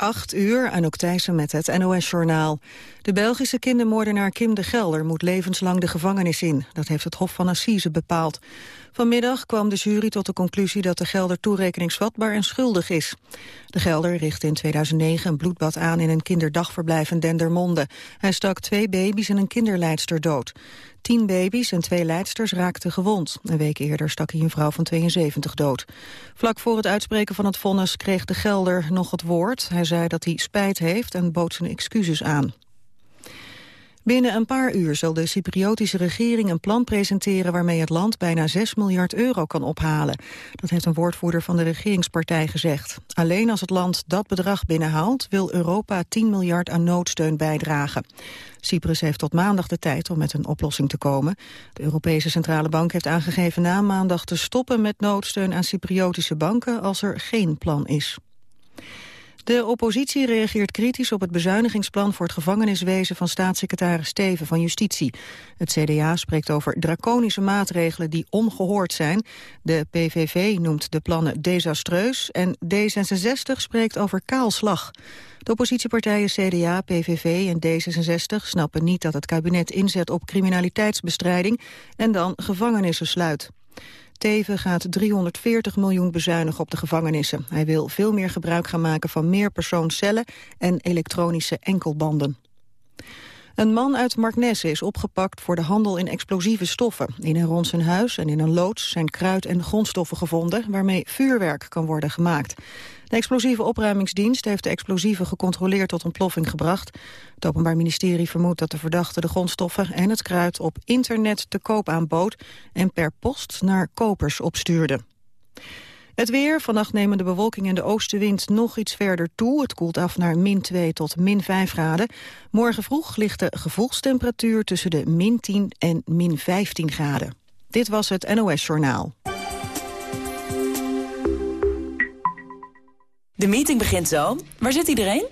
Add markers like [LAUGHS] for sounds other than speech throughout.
8 uur, Anouk Thijssen met het NOS-journaal. De Belgische kindermoordenaar Kim de Gelder moet levenslang de gevangenis in. Dat heeft het Hof van Assise bepaald. Vanmiddag kwam de jury tot de conclusie dat de Gelder toerekeningsvatbaar en schuldig is. De Gelder richtte in 2009 een bloedbad aan in een kinderdagverblijf in Dendermonde. Hij stak twee baby's en een kinderleidster dood. Tien baby's en twee leidsters raakten gewond. Een week eerder stak hij een vrouw van 72 dood. Vlak voor het uitspreken van het vonnis kreeg de Gelder nog het woord. Hij zei dat hij spijt heeft en bood zijn excuses aan. Binnen een paar uur zal de Cypriotische regering een plan presenteren waarmee het land bijna 6 miljard euro kan ophalen. Dat heeft een woordvoerder van de regeringspartij gezegd. Alleen als het land dat bedrag binnenhaalt wil Europa 10 miljard aan noodsteun bijdragen. Cyprus heeft tot maandag de tijd om met een oplossing te komen. De Europese Centrale Bank heeft aangegeven na maandag te stoppen met noodsteun aan Cypriotische banken als er geen plan is. De oppositie reageert kritisch op het bezuinigingsplan voor het gevangeniswezen van staatssecretaris Steven van Justitie. Het CDA spreekt over draconische maatregelen die ongehoord zijn. De PVV noemt de plannen desastreus en D66 spreekt over kaalslag. De oppositiepartijen CDA, PVV en D66 snappen niet dat het kabinet inzet op criminaliteitsbestrijding en dan gevangenissen sluit. Teven gaat 340 miljoen bezuinigen op de gevangenissen. Hij wil veel meer gebruik gaan maken van meerpersoonscellen en elektronische enkelbanden. Een man uit Marknesse is opgepakt voor de handel in explosieve stoffen. In en rond zijn huis en in een loods zijn kruid- en grondstoffen gevonden... waarmee vuurwerk kan worden gemaakt. De explosieve opruimingsdienst heeft de explosieven gecontroleerd tot ontploffing gebracht. Het Openbaar Ministerie vermoedt dat de verdachte de grondstoffen en het kruid op internet te koop aanbood en per post naar kopers opstuurde. Het weer, vannacht nemen de bewolking en de oostenwind nog iets verder toe. Het koelt af naar min 2 tot min 5 graden. Morgen vroeg ligt de gevoelstemperatuur tussen de min 10 en min 15 graden. Dit was het NOS Journaal. De meeting begint zo. Waar zit iedereen?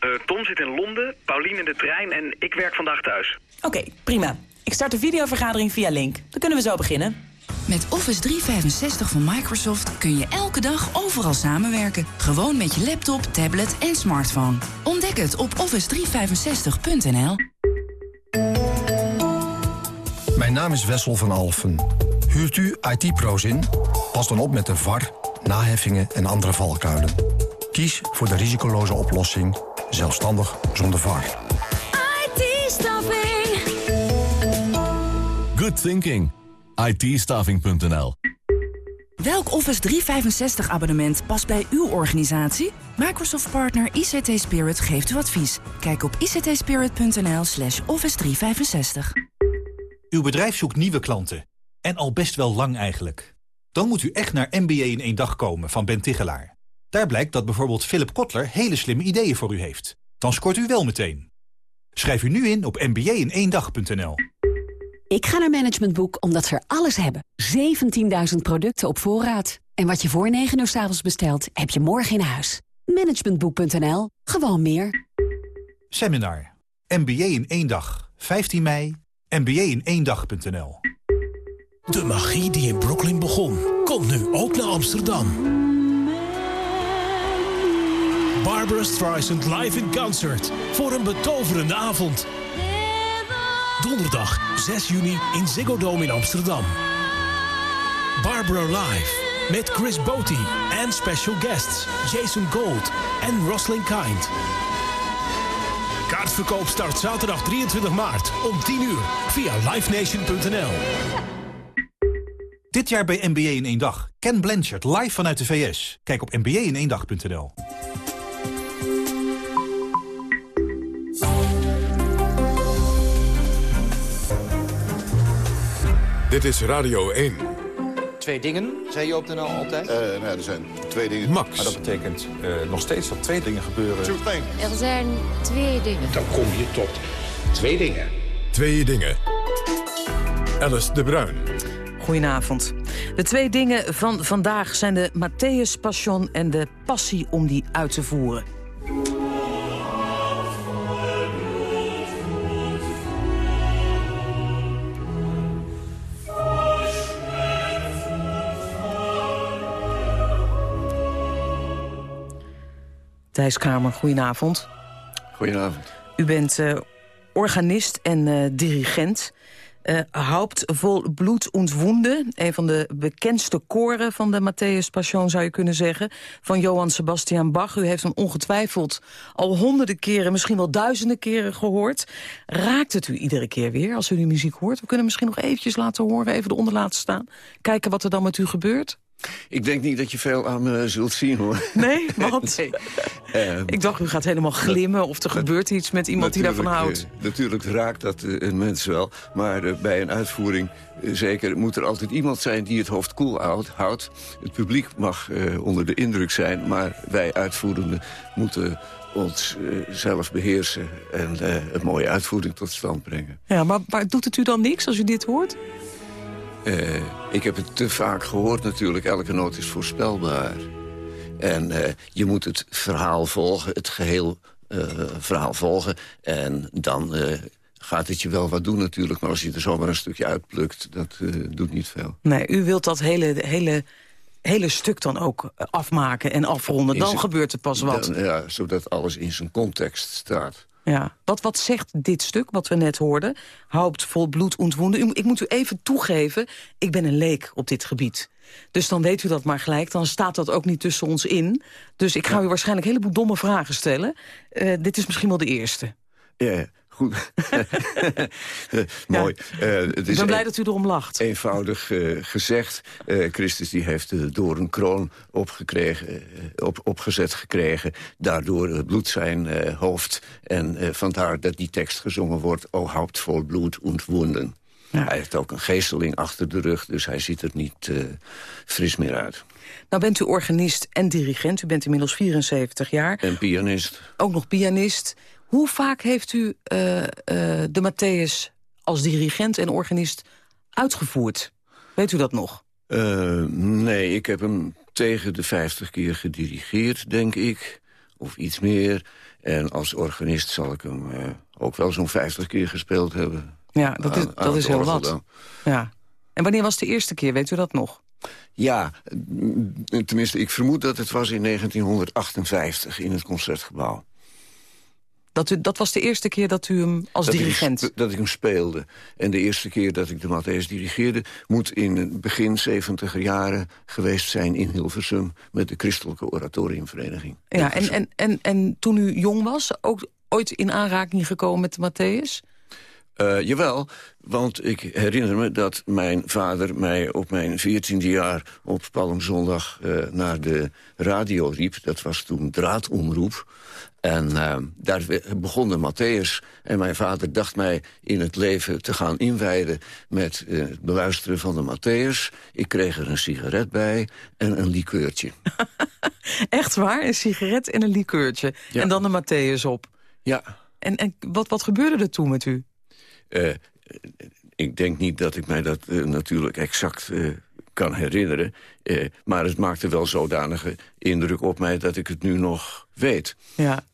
Uh, Tom zit in Londen, Paulien in de trein en ik werk vandaag thuis. Oké, prima. Ik start de videovergadering via Link. Dan kunnen we zo beginnen. Met Office 365 van Microsoft kun je elke dag overal samenwerken. Gewoon met je laptop, tablet en smartphone. Ontdek het op office365.nl. Mijn naam is Wessel van Alfen. Huurt u IT-pro's in? Pas dan op met de VAR, naheffingen en andere valkuilen. Kies voor de risicoloze oplossing, zelfstandig zonder VAR. IT-staffing. Good thinking. It Welk Office 365 abonnement past bij uw organisatie? Microsoft partner ICT Spirit geeft u advies. Kijk op ictspirit.nl slash office 365. Uw bedrijf zoekt nieuwe klanten. En al best wel lang eigenlijk. Dan moet u echt naar MBA in één dag komen van Ben Tigelaar. Daar blijkt dat bijvoorbeeld Philip Kotler hele slimme ideeën voor u heeft. Dan scoort u wel meteen. Schrijf u nu in op mba-in-één-dag.nl. Ik ga naar Management Boek omdat ze er alles hebben. 17.000 producten op voorraad. En wat je voor 9 uur s avonds bestelt, heb je morgen in huis. Managementboek.nl. Gewoon meer. Seminar. MBA in één dag. 15 mei. MBA in één dag.nl. De magie die in Brooklyn begon, komt nu ook naar Amsterdam. Barbara Streisand live in concert. Voor een betoverende avond. Donderdag 6 juni in Ziggo Dome in Amsterdam. Barbara Live met Chris Boti en special guests Jason Gold en Rosling Kind. Kaartverkoop start zaterdag 23 maart om 10 uur via livenation.nl. Dit jaar bij NBA in één dag. Ken Blanchard live vanuit de VS. Kijk op nba-in-1-dag.nl. Dit is Radio 1. Twee dingen, zei je op de NL altijd? Uh, nou, er zijn twee dingen. Max. Maar dat betekent uh, nog steeds dat twee dingen gebeuren. Er zijn twee dingen. Dan kom je tot twee dingen. Twee dingen. Alice de Bruin. Goedenavond. De twee dingen van vandaag zijn de Matthäus Passion en de passie om die uit te voeren. Thijs Kramer, goedenavond. Goedenavond. U bent uh, organist en uh, dirigent. Uh, Haupt vol bloed und Wunde, een van de bekendste koren van de Matthäus Passion zou je kunnen zeggen, van Johann Sebastian Bach. U heeft hem ongetwijfeld al honderden keren, misschien wel duizenden keren gehoord. Raakt het u iedere keer weer als u die muziek hoort? We kunnen misschien nog eventjes laten horen, even eronder laten staan. Kijken wat er dan met u gebeurt. Ik denk niet dat je veel aan me zult zien, hoor. Nee, want [LAUGHS] nee. Uh, [LAUGHS] ik dacht, u gaat helemaal glimmen of er gebeurt iets met iemand die daarvan houdt. Uh, natuurlijk raakt dat uh, een mens wel, maar bij een uitvoering... zeker moet er altijd iemand zijn die het hoofd koel cool houdt. Het publiek mag onder de indruk zijn, maar wij uitvoerenden moeten ons zelf beheersen... en een mooie uitvoering tot stand brengen. Ja, maar, maar doet het u dan niks als u dit hoort? Uh, ik heb het te vaak gehoord natuurlijk. Elke noot is voorspelbaar. En uh, je moet het verhaal volgen, het geheel uh, verhaal volgen. En dan gaat het je wel wat doen natuurlijk. Maar als je er zomaar een stukje uitplukt, dat doet niet veel. Nee, u wilt dat hele, hele, hele stuk dan ook afmaken en afronden. Dan gebeurt er pas wat. Dan, ja, zodat alles in zijn context staat. Ja. Wat, wat zegt dit stuk, wat we net hoorden? Haupt vol bloed ontwonden. Ik moet u even toegeven, ik ben een leek op dit gebied. Dus dan weet u dat maar gelijk, dan staat dat ook niet tussen ons in. Dus ik ga u waarschijnlijk een heleboel domme vragen stellen. Uh, dit is misschien wel de eerste. Ja, goed. [LAUGHS] [LAUGHS] Mooi. Ja. Uh, het is ik ben blij dat u erom lacht. Eenvoudig uh, gezegd. Uh, Christus die heeft de doornkroon opgekregen, op, opgezet gekregen. Daardoor bloed zijn hoofd. En vandaar dat die tekst gezongen wordt... O haupt vol bloed ontwonden. Ja. Hij heeft ook een geesteling achter de rug, dus hij ziet er niet fris meer uit. Nou bent u organist en dirigent. U bent inmiddels 74 jaar. En pianist. Ook nog pianist. Hoe vaak heeft u uh, uh, de Matthäus als dirigent en organist uitgevoerd? Weet u dat nog? Uh, nee, ik heb hem tegen de 50 keer gedirigeerd, denk ik. Of iets meer. En als organist zal ik hem ook wel zo'n 50 keer gespeeld hebben. Ja, dat is, aan, dat is heel wat. Ja. En wanneer was de eerste keer, weet u dat nog? Ja, tenminste, ik vermoed dat het was in 1958 in het Concertgebouw. Dat, u, dat was de eerste keer dat u hem als dat dirigent... Ik, dat ik hem speelde. En de eerste keer dat ik de Matthäus dirigeerde... moet in het begin 70 jaren geweest zijn in Hilversum... met de Christelijke Oratoriumvereniging. Ja, en, en, en, en toen u jong was, ook ooit in aanraking gekomen met de Matthäus? Uh, jawel, want ik herinner me dat mijn vader mij op mijn veertiende jaar... op Palmzondag uh, naar de radio riep. Dat was toen draadomroep. En uh, daar begon de Matthäus. En mijn vader dacht mij in het leven te gaan inwijden... met uh, het beluisteren van de Matthäus. Ik kreeg er een sigaret bij en een likeurtje. [LAUGHS] Echt waar? Een sigaret en een likeurtje. Ja. En dan de Matthäus op. Ja. En, en wat, wat gebeurde er toen met u? Uh, ik denk niet dat ik mij dat natuurlijk exact kan herinneren. Uh, maar het maakte wel zodanige indruk op mij dat ik het nu nog weet. Ja.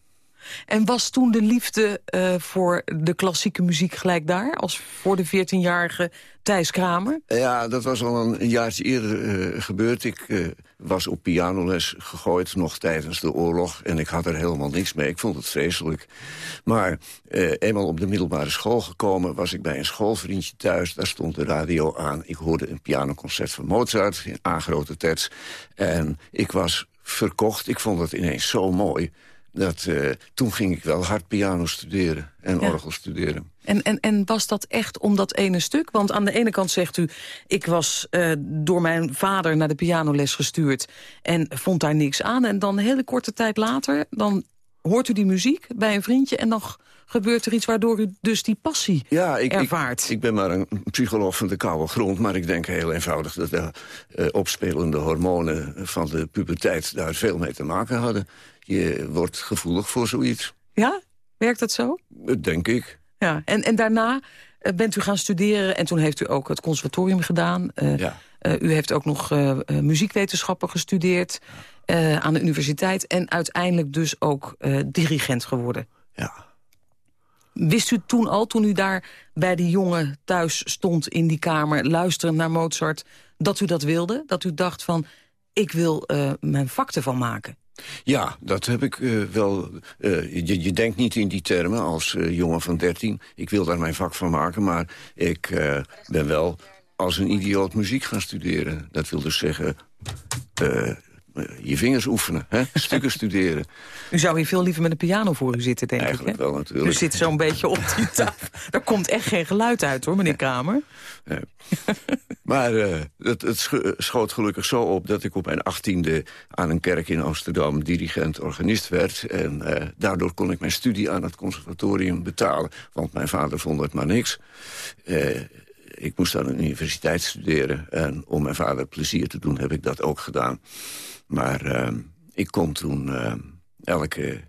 En was toen de liefde uh, voor de klassieke muziek gelijk daar... als voor de 14-jarige Thijs Kramer? Ja, dat was al een jaartje eerder uh, gebeurd. Ik uh, was op pianoles gegooid, nog tijdens de oorlog... en ik had er helemaal niks mee. Ik vond het vreselijk. Maar eenmaal op de middelbare school gekomen... was ik bij een schoolvriendje thuis. Daar stond de radio aan. Ik hoorde een pianoconcert van Mozart in A-grote tets. En ik was verkocht. Ik vond het ineens zo mooi dat, uh, toen ging ik wel hard piano studeren en ja. orgel studeren. En, en, en was dat echt om dat ene stuk? Want aan de ene kant zegt u... ik was uh, door mijn vader naar de pianoles gestuurd... en vond daar niks aan. En dan een hele korte tijd later... dan hoort u die muziek bij een vriendje... en dan gebeurt er iets waardoor u dus die passie ja, ik, ervaart. Ik, ik, ben maar een psycholoog van de koude grond... maar ik denk heel eenvoudig dat de uh, opspelende hormonen van de puberteit... daar veel mee te maken hadden je wordt gevoelig voor zoiets. Ja? Werkt dat zo? Denk ik. Ja. En, en daarna uh, bent u gaan studeren en toen heeft u ook het conservatorium gedaan. Uh, ja. uh, u heeft ook nog muziekwetenschappen gestudeerd aan de universiteit... en uiteindelijk dus ook dirigent geworden. Ja. Wist u toen al, toen u daar bij die jongen thuis stond in die kamer... luisterend naar Mozart, dat u dat wilde? Dat u dacht van, ik wil mijn vak ervan maken? Ja, dat heb ik uh, wel. Uh, je, je, denkt niet in die termen als uh, jongen van 13. Ik wil daar mijn vak van maken, maar ik ben wel als een idioot muziek gaan studeren. Dat wil dus zeggen je vingers oefenen, hè? [LAUGHS] stukken studeren. U zou hier veel liever met een piano voor u zitten, denk Eigenlijk ik. Eigenlijk wel, natuurlijk. U zit zo'n beetje op die [LAUGHS] tafel. Daar komt echt geen geluid uit, hoor, meneer Kramer. Nee. [LAUGHS] Maar uh, het, het, schoot gelukkig zo op dat ik op mijn achttiende... aan een kerk in Amsterdam dirigent-organist werd. En uh, daardoor kon ik mijn studie aan het conservatorium betalen. Want mijn vader vond het maar niks. Uh, ik moest aan de universiteit studeren. En om mijn vader plezier te doen heb ik dat ook gedaan. Maar ik kon toen elke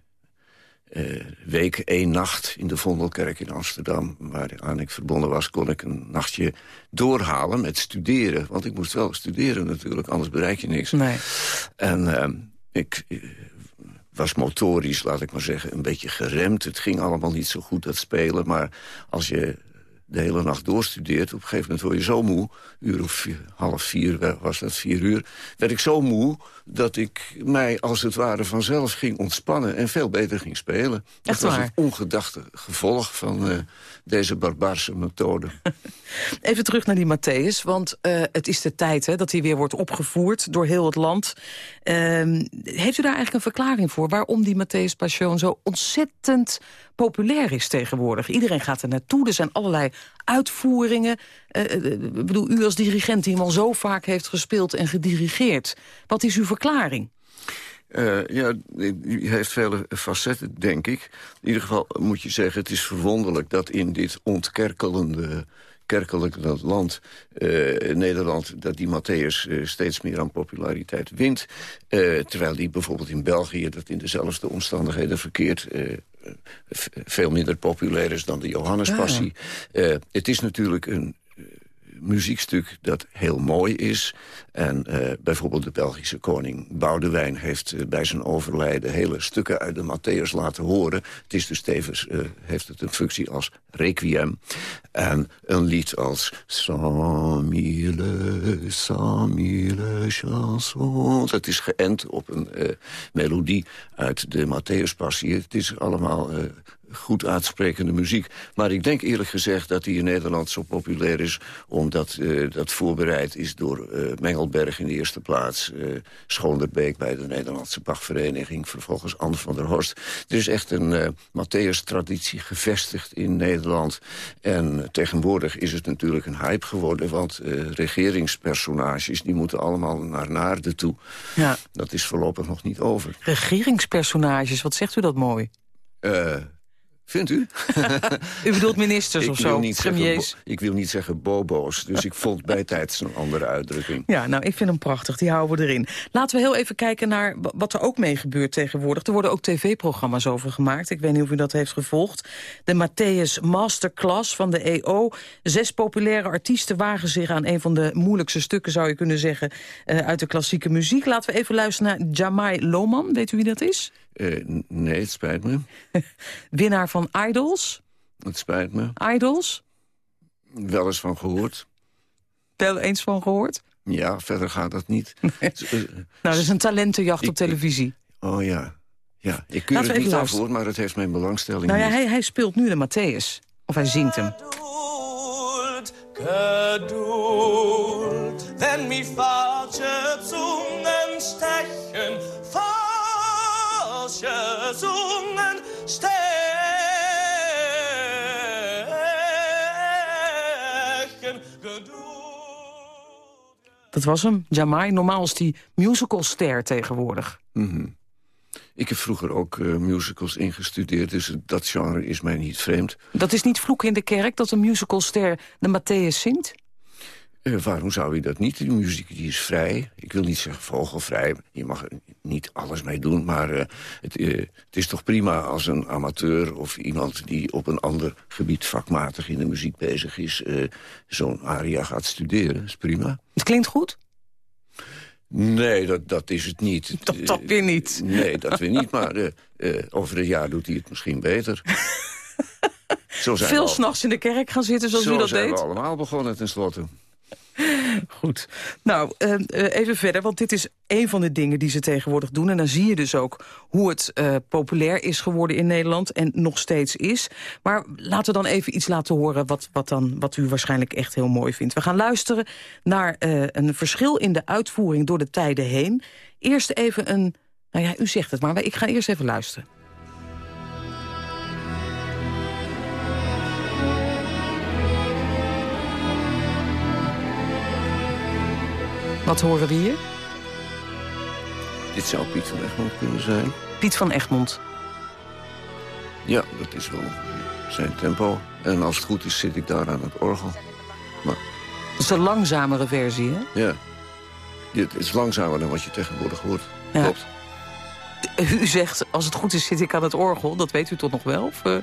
uh, week één nacht in de Vondelkerk in Amsterdam... waaraan ik verbonden was, kon ik een nachtje doorhalen met studeren. Want ik moest wel studeren natuurlijk, anders bereik je niks. Nee. En uh, ik uh, was motorisch, laat ik maar zeggen, een beetje geremd. Het ging allemaal niet zo goed, dat spelen. Maar als je de hele nacht doorstudeert. Op een gegeven moment word je zo moe, uur of vier, half vier was dat, vier uur... werd ik zo moe dat ik mij als het ware vanzelf ging ontspannen... en veel beter ging spelen. Echt dat waar? was het ongedachte gevolg van uh, deze barbaarse methode. [LAUGHS] Even terug naar die Matthäus, want uh, het is de tijd hè, dat hij weer wordt opgevoerd door heel het land. Uh, heeft u daar eigenlijk een verklaring voor waarom die Matthäus Passion zo ontzettend populair is tegenwoordig? Iedereen gaat er naartoe, er zijn allerlei uitvoeringen. Ik bedoel, u als dirigent die hem al zo vaak heeft gespeeld en gedirigeerd. Wat is uw verklaring? Uh, ja, u heeft vele facetten, denk ik. In ieder geval moet je zeggen, het is verwonderlijk... dat in dit ontkerkelende kerkelijke land, uh, Nederland... dat die Matthäus uh, steeds meer aan populariteit wint. Terwijl die bijvoorbeeld in België, dat in dezelfde omstandigheden verkeert... veel minder populair is dan de Johannespassie. Ja. het is natuurlijk een muziekstuk dat heel mooi is. En uh, bijvoorbeeld de Belgische koning Boudewijn heeft uh, bij zijn overlijden... hele stukken uit de Matthäus laten horen. Het is dus tevens, uh, heeft het een functie als requiem. En een lied als... Cent mille chansons. Het is geënt op een melodie uit de Matthäus-passie. Het is allemaal goed uitsprekende muziek. Maar ik denk eerlijk gezegd dat die in Nederland zo populair is... omdat uh, dat voorbereid is door uh, Mengelberg in de eerste plaats... Uh, Schoonderbeek bij de Nederlandse Bachvereniging... vervolgens Anne van der Horst. Er is echt een Matthäus-traditie gevestigd in Nederland. En tegenwoordig is het natuurlijk een hype geworden... want regeringspersonages die moeten allemaal naar Naarden toe. Ja. Dat is voorlopig nog niet over. Regeringspersonages, wat zegt u dat mooi? Vindt u? [LAUGHS] u bedoelt ministers ik of zo, premiers? ik wil niet zeggen bobo's, dus ik vond bijtijds [LAUGHS] een andere uitdrukking. Ja, nou, ik vind hem prachtig, die houden we erin. Laten we heel even kijken naar wat er ook mee gebeurt tegenwoordig. Er worden ook tv-programma's over gemaakt. Ik weet niet of u dat heeft gevolgd. De Matthäus Masterclass van de EO. Zes populaire artiesten wagen zich aan een van de moeilijkste stukken, zou je kunnen zeggen, uh, uit de klassieke muziek. Laten we even luisteren naar Jamai Lohman. Weet u wie dat is? Uh, nee, het spijt me. [LAUGHS] Winnaar van Idols? Het spijt me. Idols? Wel eens van gehoord. Wel eens van gehoord? Ja, verder gaat dat niet. [LAUGHS] Nee. nou, dat is een talentenjacht ik, op televisie. Ik, oh ja. ja. Ik keur het niet voor, maar het heeft mijn belangstelling Nou ja, hij, hij speelt nu de Matthäus. Of hij zingt hem. Geduld, geduld, wenn mich falsche Zungen stechen, Dat was hem, Jamai. Normaal is die musicalster tegenwoordig. Mm -hmm. Ik heb vroeger ook uh, musicals ingestudeerd, dus dat genre is mij niet vreemd. Dat is niet vloek in de kerk dat een musicalster de Matthäus zingt? Uh, waarom zou je dat niet? De muziek die is vrij. Ik wil niet zeggen vogelvrij. Je mag er niet alles mee doen. Maar uh, het, het, is toch prima als een amateur of iemand die op een ander gebied vakmatig in de muziek bezig is... zo'n aria gaat studeren. Dat is prima. Het klinkt goed? Nee, dat, dat is het niet. [LAUGHS] Dat, dat weer niet. Nee, dat weer niet. Maar over een jaar doet hij het misschien beter. [LAUGHS] Zo zijn Veel s'nachts in de kerk gaan zitten zoals Zo u dat zijn deed? we allemaal begonnen tenslotte. Goed. Nou, uh, even verder, want dit is een van de dingen die ze tegenwoordig doen. En dan zie je dus ook hoe het uh, populair is geworden in Nederland... en nog steeds is. Maar laten we dan even iets laten horen wat, wat, dan, wat u waarschijnlijk echt heel mooi vindt. We gaan luisteren naar een verschil in de uitvoering door de tijden heen. Eerst even een... Nou ja, u zegt het maar, ik ga eerst even luisteren. Wat horen we hier? Dit zou Piet van Egmond kunnen zijn. Piet van Egmond. Ja, dat is wel zijn tempo. En als het goed is, zit ik daar aan het orgel. Maar... Dat is een langzamere versie, hè? Ja. Dit is langzamer dan wat je tegenwoordig hoort. Ja. Klopt. U zegt, als het goed is, zit ik aan het orgel. Dat weet u toch nog wel? Of, uh...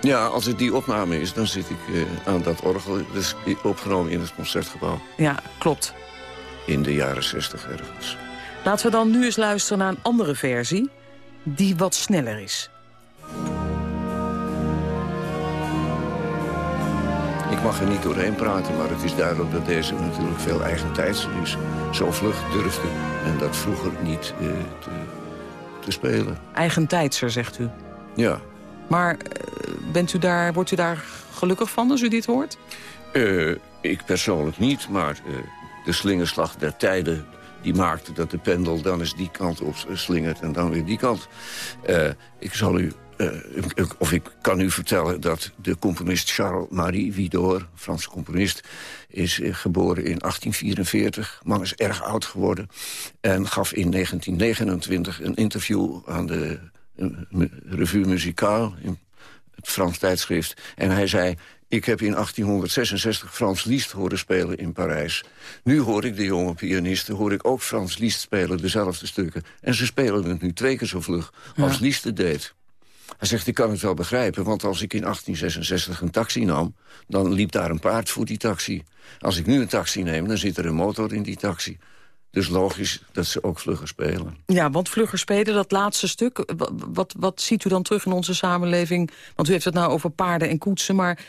Ja, als het die opname is, dan zit ik uh, aan dat orgel. Is opgenomen in het Concertgebouw. Ja, klopt. In de jaren zestig ergens. Laten we dan nu eens luisteren naar een andere versie... die wat sneller is. Ik mag er niet doorheen praten, maar het is duidelijk dat deze natuurlijk veel eigentijdser is. Zo vlug durfde en dat vroeger niet uh, te, te spelen. Eigentijdser, zegt u? Ja. Maar bent u daar, wordt u daar gelukkig van als u dit hoort? Uh, ik persoonlijk niet, maar uh, de slingerslag der tijden... die maakte dat de pendel dan eens die kant op slingert en dan weer die kant. Ik zal u, of ik kan u vertellen dat de componist Charles-Marie Widor... Franse componist, is geboren in 1844. Man is erg oud geworden en gaf in 1929 een interview aan de revue muzikaal... in het Frans tijdschrift. En hij zei, ik heb in 1866 Frans Liszt horen spelen in Parijs. Nu hoor ik de jonge pianisten, hoor ik ook Frans Liszt spelen, dezelfde stukken. En ze spelen het nu twee keer zo vlug als ja. Liszt het deed. Hij zegt, ik kan het wel begrijpen, want als ik in 1866 een taxi nam... dan liep daar een paard voor die taxi. Als ik nu een taxi neem, dan zit er een motor in die taxi. Dus logisch dat ze ook vlugger spelen. Ja, want vlugger spelen, dat laatste stuk... Wat, wat, ziet u dan terug in onze samenleving? Want u heeft het nou over paarden en koetsen... maar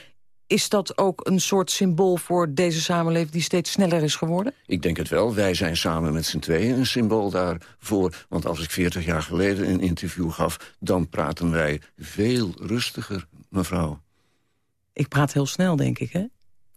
is dat ook een soort symbool voor deze samenleving... die steeds sneller is geworden? Ik denk het wel. Wij zijn samen met z'n tweeën een symbool daarvoor. Want als ik 40 jaar geleden een interview gaf... dan praten wij veel rustiger, mevrouw. Ik praat heel snel, denk ik, hè?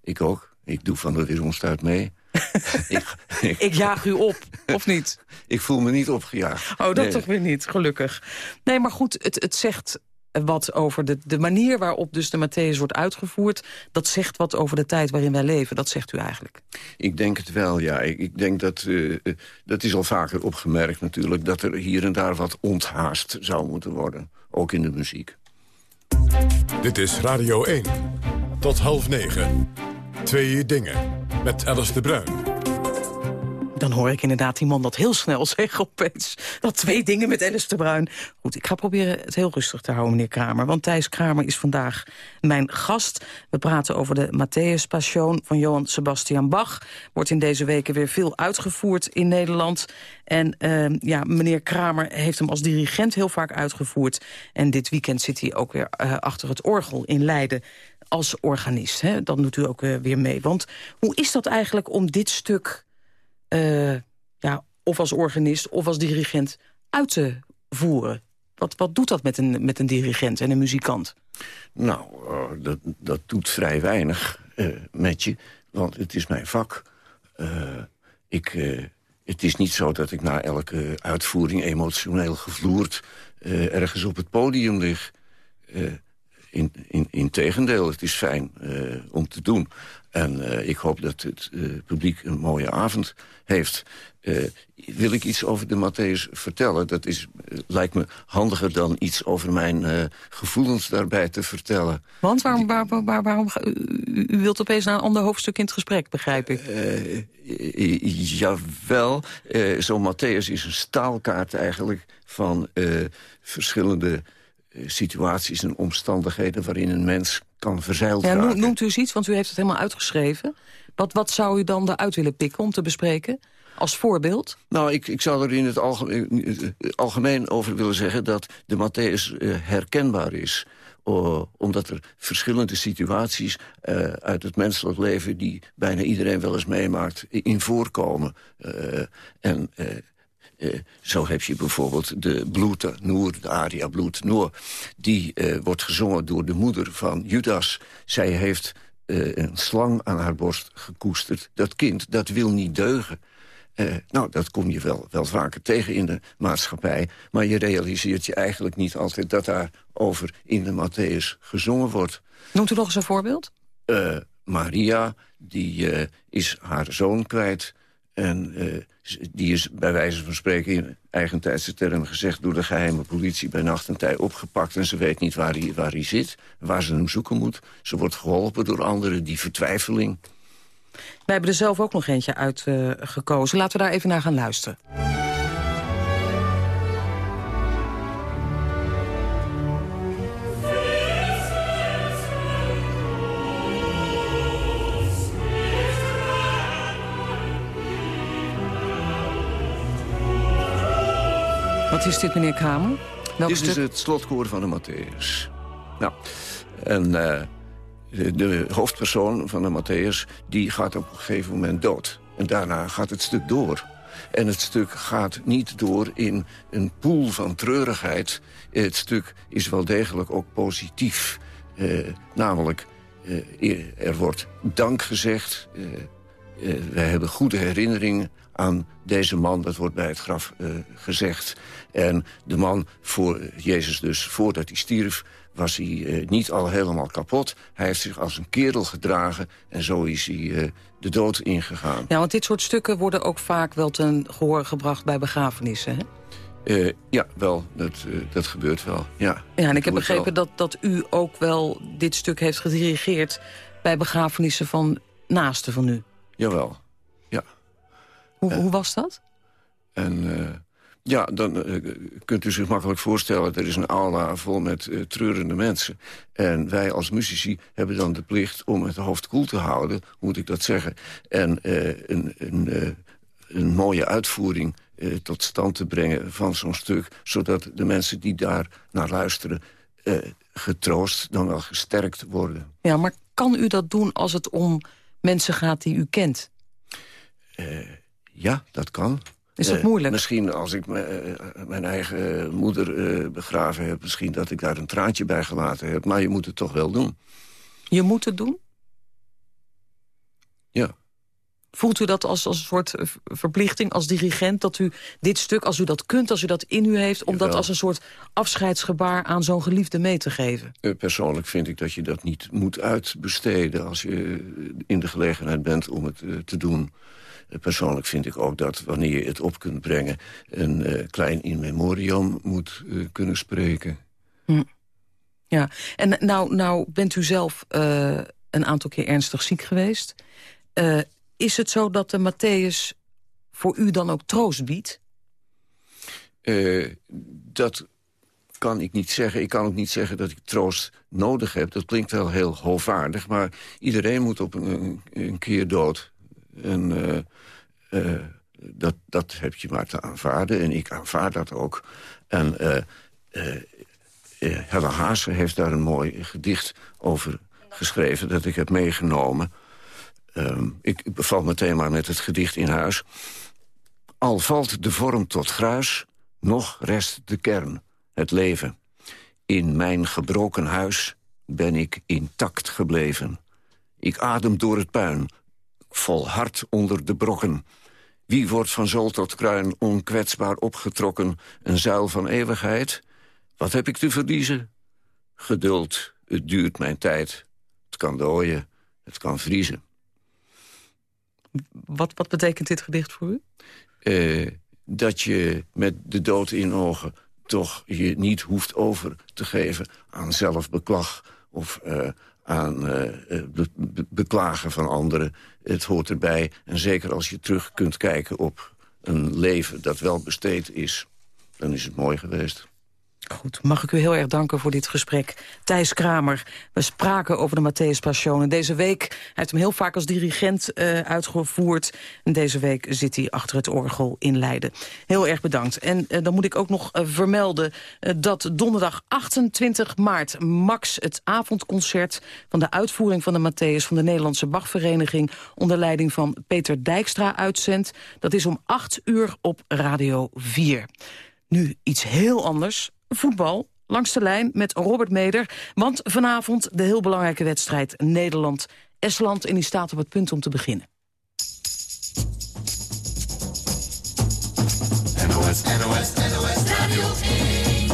Ik ook. Ik doe van de weeromstuit mee. [LAUGHS] ik, ik, ik, jaag u op, of niet? ik voel me niet opgejaagd. Oh, dat nee. toch weer niet, gelukkig. Nee, maar goed, het, het zegt wat over de, de manier waarop dus de Matthäus wordt uitgevoerd. Dat zegt wat over de tijd waarin wij leven. Dat zegt u eigenlijk. Ik denk het wel, ja. Ik, ik denk dat, uh, dat is al vaker opgemerkt natuurlijk... dat er hier en daar wat onthaast zou moeten worden. Ook in de muziek. Dit is Radio 1. Tot half negen. Twee dingen. Met Alice de Bruin. Dan hoor ik inderdaad die man dat heel snel [LAUGHS] zeggen opeens. Dat twee dingen met Alice de Bruin. Goed, ik ga proberen het heel rustig te houden, meneer Kramer. Want Thijs Kramer is vandaag mijn gast. We praten over de Matthäus Passion van Johann Sebastian Bach. Wordt in deze weken weer veel uitgevoerd in Nederland. En uh, ja, meneer Kramer heeft hem als dirigent heel vaak uitgevoerd. En dit weekend zit hij ook weer uh, achter het orgel in Leiden als organist. Hè? Dan doet u ook uh, weer mee. Want hoe is dat eigenlijk om dit stuk... Uh, ja, of als organist of als dirigent uit te voeren? Wat, wat doet dat met een, met een dirigent en een muzikant? Nou, uh, dat, dat doet vrij weinig met je, want het is mijn vak. ik, het is niet zo dat ik na elke uitvoering emotioneel gevloerd... ergens op het podium lig. In, in, in tegendeel, het is fijn om te doen. En uh, ik hoop dat het uh, publiek een mooie avond heeft. Wil ik iets over de Matthäus vertellen? Dat is, lijkt me handiger dan iets over mijn gevoelens daarbij te vertellen. Want waarom, waar, waar, waarom u, u, wilt opeens naar een ander hoofdstuk in het gesprek, begrijp ik? jawel, zo'n Matthäus is een staalkaart eigenlijk van verschillende situaties en omstandigheden... waarin een mens kan verzeild ja, raken. Noemt u eens iets, want u heeft het helemaal uitgeschreven. Wat, wat zou u dan eruit willen pikken om te bespreken? Als voorbeeld? Nou, ik, ik zou er in het algemeen, algemeen over willen zeggen... dat de Matthäus uh, herkenbaar is omdat er verschillende situaties uh, uit het menselijk leven... die bijna iedereen wel eens meemaakt, in voorkomen. En uh, zo heb je bijvoorbeeld de Bloed Noor, de aria Bloed Noor... die wordt gezongen door de moeder van Judas. Zij heeft een slang aan haar borst gekoesterd. Dat kind, dat wil niet deugen. Uh, nou, dat kom je wel, wel vaker tegen in de maatschappij. Maar je realiseert je eigenlijk niet altijd dat daarover in de Matthäus gezongen wordt. Noemt u nog eens een voorbeeld? Uh, Maria, die uh, is haar zoon kwijt. En die is bij wijze van spreken in eigentijdse termen gezegd... door de geheime politie bij nacht en tijd opgepakt... en ze weet niet waar hij, waar hij zit, waar ze hem zoeken moet. Ze wordt geholpen door anderen, die vertwijfeling... Wij hebben er zelf ook nog eentje uitgekozen. Uh, Laten we daar even naar gaan luisteren. Wat is dit, meneer Kramer? Welk dit is het slotkoor van de Matthäus. Nou, en... Uh, de hoofdpersoon van de Matthäus... die gaat op een gegeven moment dood. En daarna gaat het stuk door. En het stuk gaat niet door in een poel van treurigheid. Het stuk is wel degelijk ook positief. Eh, namelijk, eh, er wordt dank gezegd. Eh, eh, we hebben goede herinneringen aan deze man. Dat wordt bij het graf eh, gezegd. En de man, voor Jezus dus, voordat hij stierf was hij uh, niet al helemaal kapot. Hij heeft zich als een kerel gedragen en zo is hij de dood ingegaan. Ja, want dit soort stukken worden ook vaak wel ten gehoor gebracht bij begrafenissen, hè? Uh, ja, wel. Dat, dat gebeurt wel, ja. Ja, en ik heb begrepen dat, dat u ook wel dit stuk heeft gedirigeerd... bij begrafenissen van naasten van u. Jawel, ja. Hoe, hoe was dat? En ja, dan uh, kunt u zich makkelijk voorstellen... er is een aula vol met uh, treurende mensen. En wij als muzici hebben dan de plicht om het hoofd koel te houden... moet ik dat zeggen. En uh, een, een, een, mooie uitvoering tot stand te brengen van zo'n stuk... zodat de mensen die daar naar luisteren... getroost, dan wel gesterkt worden. Ja, maar kan u dat doen als het om mensen gaat die u kent? ja, dat kan. Is dat moeilijk? Uh, misschien als ik mijn eigen moeder begraven heb... misschien dat ik daar een traantje bij gelaten heb. Maar je moet het toch wel doen. Je moet het doen? Ja. Voelt u dat als, als een soort verplichting als dirigent... dat u dit stuk, als u dat kunt, als u dat in u heeft... om dat als een soort afscheidsgebaar aan zo'n geliefde mee te geven? Uh, persoonlijk vind ik dat je dat niet moet uitbesteden... als je in de gelegenheid bent om het te doen... Persoonlijk vind ik ook dat wanneer je het op kunt brengen... een klein in memoriam moet kunnen spreken. Hm. Ja, en nou, nou bent u zelf uh, een aantal keer ernstig ziek geweest. Is het zo dat de Matthäus voor u dan ook troost biedt? dat kan ik niet zeggen. Ik kan ook niet zeggen dat ik troost nodig heb. Dat klinkt wel heel hoogvaardig, maar iedereen moet op een, een keer dood. En uh, dat, dat heb je maar te aanvaarden. En ik aanvaard dat ook. En Helle Haase heeft daar een mooi gedicht over geschreven... dat ik heb meegenomen. Um, ik beval meteen maar met het gedicht in huis. Al valt de vorm tot gruis, nog rest de kern, het leven. In mijn gebroken huis ben ik intact gebleven. Ik adem door het puin, vol hart onder de brokken. Wie wordt van zool tot kruin onkwetsbaar opgetrokken, een zuil van eeuwigheid? Wat heb ik te verliezen? Geduld, het duurt mijn tijd. Het kan dooien, het kan vriezen. Wat, wat betekent dit gedicht voor u? Uh, dat je met de dood in ogen toch je niet hoeft over te geven aan zelfbeklag... of uh, aan be beklagen van anderen. Het hoort erbij. En zeker als je terug kunt kijken op een leven dat wel besteed is... dan is het mooi geweest. Goed, mag ik u heel erg danken voor dit gesprek. Thijs Kramer, we spraken over de Matthäus Passion. En deze week, hij heeft hem heel vaak als dirigent uh, uitgevoerd. En deze week zit hij achter het orgel in Leiden. Heel erg bedankt. En uh, dan moet ik ook nog uh, vermelden dat donderdag 28 maart... Max het avondconcert van de uitvoering van de Matthäus... van de Nederlandse Bachvereniging onder leiding van Peter Dijkstra uitzendt. Dat is om 8 uur op Radio 4. Nu iets heel anders voetbal langs de lijn met Robert Meder. Want vanavond de heel belangrijke wedstrijd Nederland-Estland... en die staat op het punt om te beginnen. NOS, NOS, NOS Radio 1.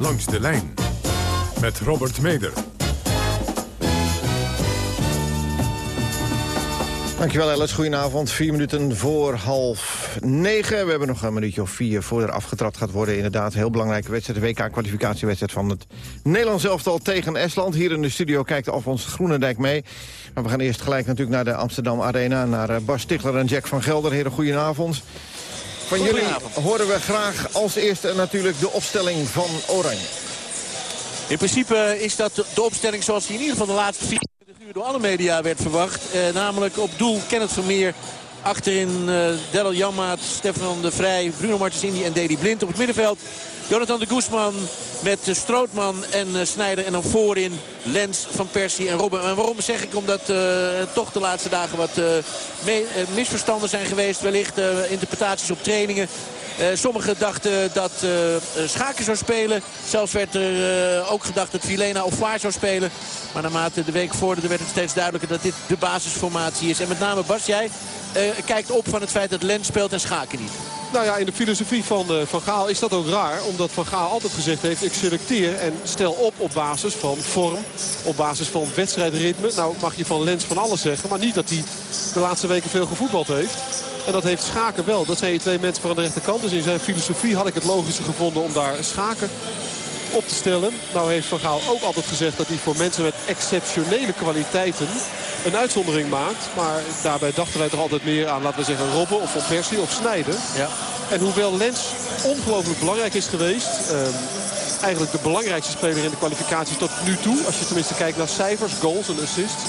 Langs de lijn met Robert Meder. Dankjewel Alice, goedenavond. Vier minuten voor half negen. We hebben nog een minuutje of vier voor er afgetrapt gaat worden. Inderdaad, heel belangrijke wedstrijd. De WK-kwalificatiewedstrijd van het Nederlands elftal tegen Estland. Hier in de studio kijkt Alfons Groenendijk mee. Maar we gaan eerst gelijk natuurlijk naar de Amsterdam Arena. Naar eh, Bas Stigler en Jack van Gelder. Heren, goedenavond. Van jullie horen we graag als eerste natuurlijk de opstelling van Oranje. In principe is dat de opstelling zoals die in ieder geval de laatste vier door alle media werd verwacht. Eh, namelijk op doel Kenneth Vermeer. Achterin uh, Daryl Janmaat, Stefan de Vrij, Bruno Martensini en Dedy Blind. Op het middenveld Jonathan de Guzman met Strootman en uh, Snijder. En dan voorin Lens van Persie en Robben. En waarom zeg ik? Omdat uh, toch de laatste dagen wat misverstanden zijn geweest. Wellicht interpretaties op trainingen. Sommigen dachten dat Schaken zou spelen. Zelfs werd er ook gedacht dat Vilena of Vaar zou spelen. Maar naarmate de week vorderde werd het steeds duidelijker dat dit de basisformatie is. En met name Bas, jij kijkt op van het feit dat Lens speelt en Schaken niet. Nou ja, in de filosofie van Van Gaal is dat ook raar. Omdat Van Gaal altijd gezegd heeft, ik selecteer en stel op op basis van vorm. Op basis van wedstrijdritme. Nou mag je van Lens van alles zeggen. Maar niet dat hij de laatste weken veel gevoetbald heeft. En dat heeft Schaken wel. Dat zijn je twee mensen van de rechterkant. Dus in zijn filosofie had ik het logische gevonden om daar Schaken op te stellen. Nou heeft Van Gaal ook altijd gezegd dat hij voor mensen met exceptionele kwaliteiten een uitzondering maakt. Maar daarbij dachten wij toch altijd meer aan, laten we zeggen, Robben of Van Persie of Snijden. Ja. En hoewel Lens ongelooflijk belangrijk is geweest... Uh, eigenlijk de belangrijkste speler in de kwalificatie tot nu toe. Als je tenminste kijkt naar cijfers, goals en assists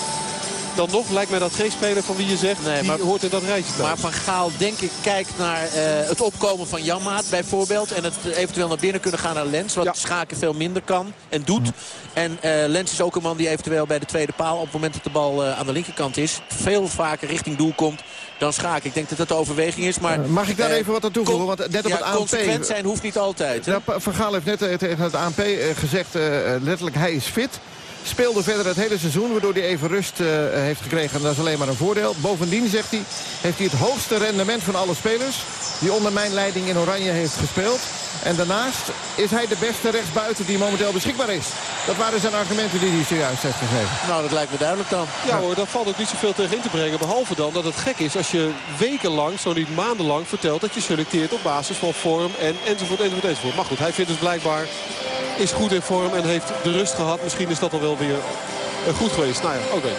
dan nog lijkt mij dat geen speler van wie je zegt, nee, maar, die hoort in dat rijtje. Maar Van Gaal, denk ik, kijkt naar uh, het opkomen van Janmaat bijvoorbeeld. En het eventueel naar binnen kunnen gaan naar Lens. Wat ja. Schaken veel minder kan en doet. En uh, Lens is ook een man die eventueel bij de tweede paal... op het moment dat de bal uh, aan de linkerkant is... veel vaker richting doel komt dan Schaken. Ik denk dat dat de overweging is. Maar, Mag ik daar even wat aan toevoegen? Want net op ja, het ANP... consequent zijn hoeft niet altijd. Van Gaal heeft net tegen het ANP gezegd... letterlijk, hij is fit... Speelde verder het hele seizoen, waardoor hij even rust uh, heeft gekregen. En dat is alleen maar een voordeel. Bovendien, zegt hij, heeft hij het hoogste rendement van alle spelers... die onder mijn leiding in Oranje heeft gespeeld. En daarnaast is hij de beste rechtsbuiten die momenteel beschikbaar is. Dat waren zijn argumenten die hij zojuist heeft gegeven. Nou, dat lijkt me duidelijk dan. Ja hoor, daar valt ook niet zoveel tegen in te brengen. Behalve dan dat het gek is als je wekenlang, zo niet maandenlang, vertelt... dat je selecteert op basis van vorm en enzovoort, enzovoort, enzovoort. Maar goed, hij vindt dus blijkbaar is goed in vorm en heeft de rust gehad. Misschien is dat al wel weer goed geweest. Nou ja, oké.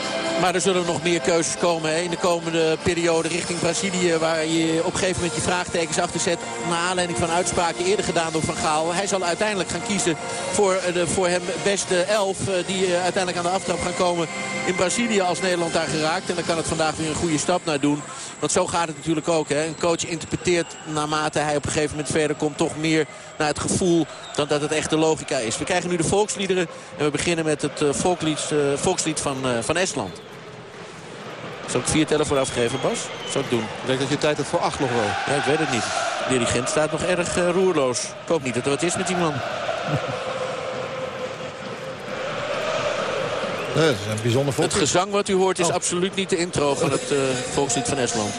Maar er zullen nog meer keuzes komen in de komende periode richting Brazilië. Waar je op een gegeven moment je vraagtekens achter zet. Naar aanleiding van uitspraken eerder gedaan door Van Gaal. Hij zal uiteindelijk gaan kiezen voor de voor hem beste elf. Die uiteindelijk aan de aftrap gaan komen in Brazilië als Nederland daar geraakt. En dan kan het vandaag weer een goede stap naar doen. Want zo gaat het natuurlijk ook. Hè. Een coach interpreteert naarmate hij op een gegeven moment verder komt... toch meer naar het gevoel dan dat het echt de logica is. We krijgen nu de volksliederen. En we beginnen met het uh, volkslied, uh, volkslied van, uh, van Estland. Zal ik vier tellen vooraf geven, Bas? Zou ik doen. Ik denk dat je tijd hebt voor acht nog wel. Ja, ik weet het niet. De dirigent staat nog erg roerloos. Ik hoop niet dat er wat is met die man. Nee, dat is een bijzonder volkslied. Het gezang wat u hoort is oh. absoluut niet de intro van het uh, volkslied van Estland.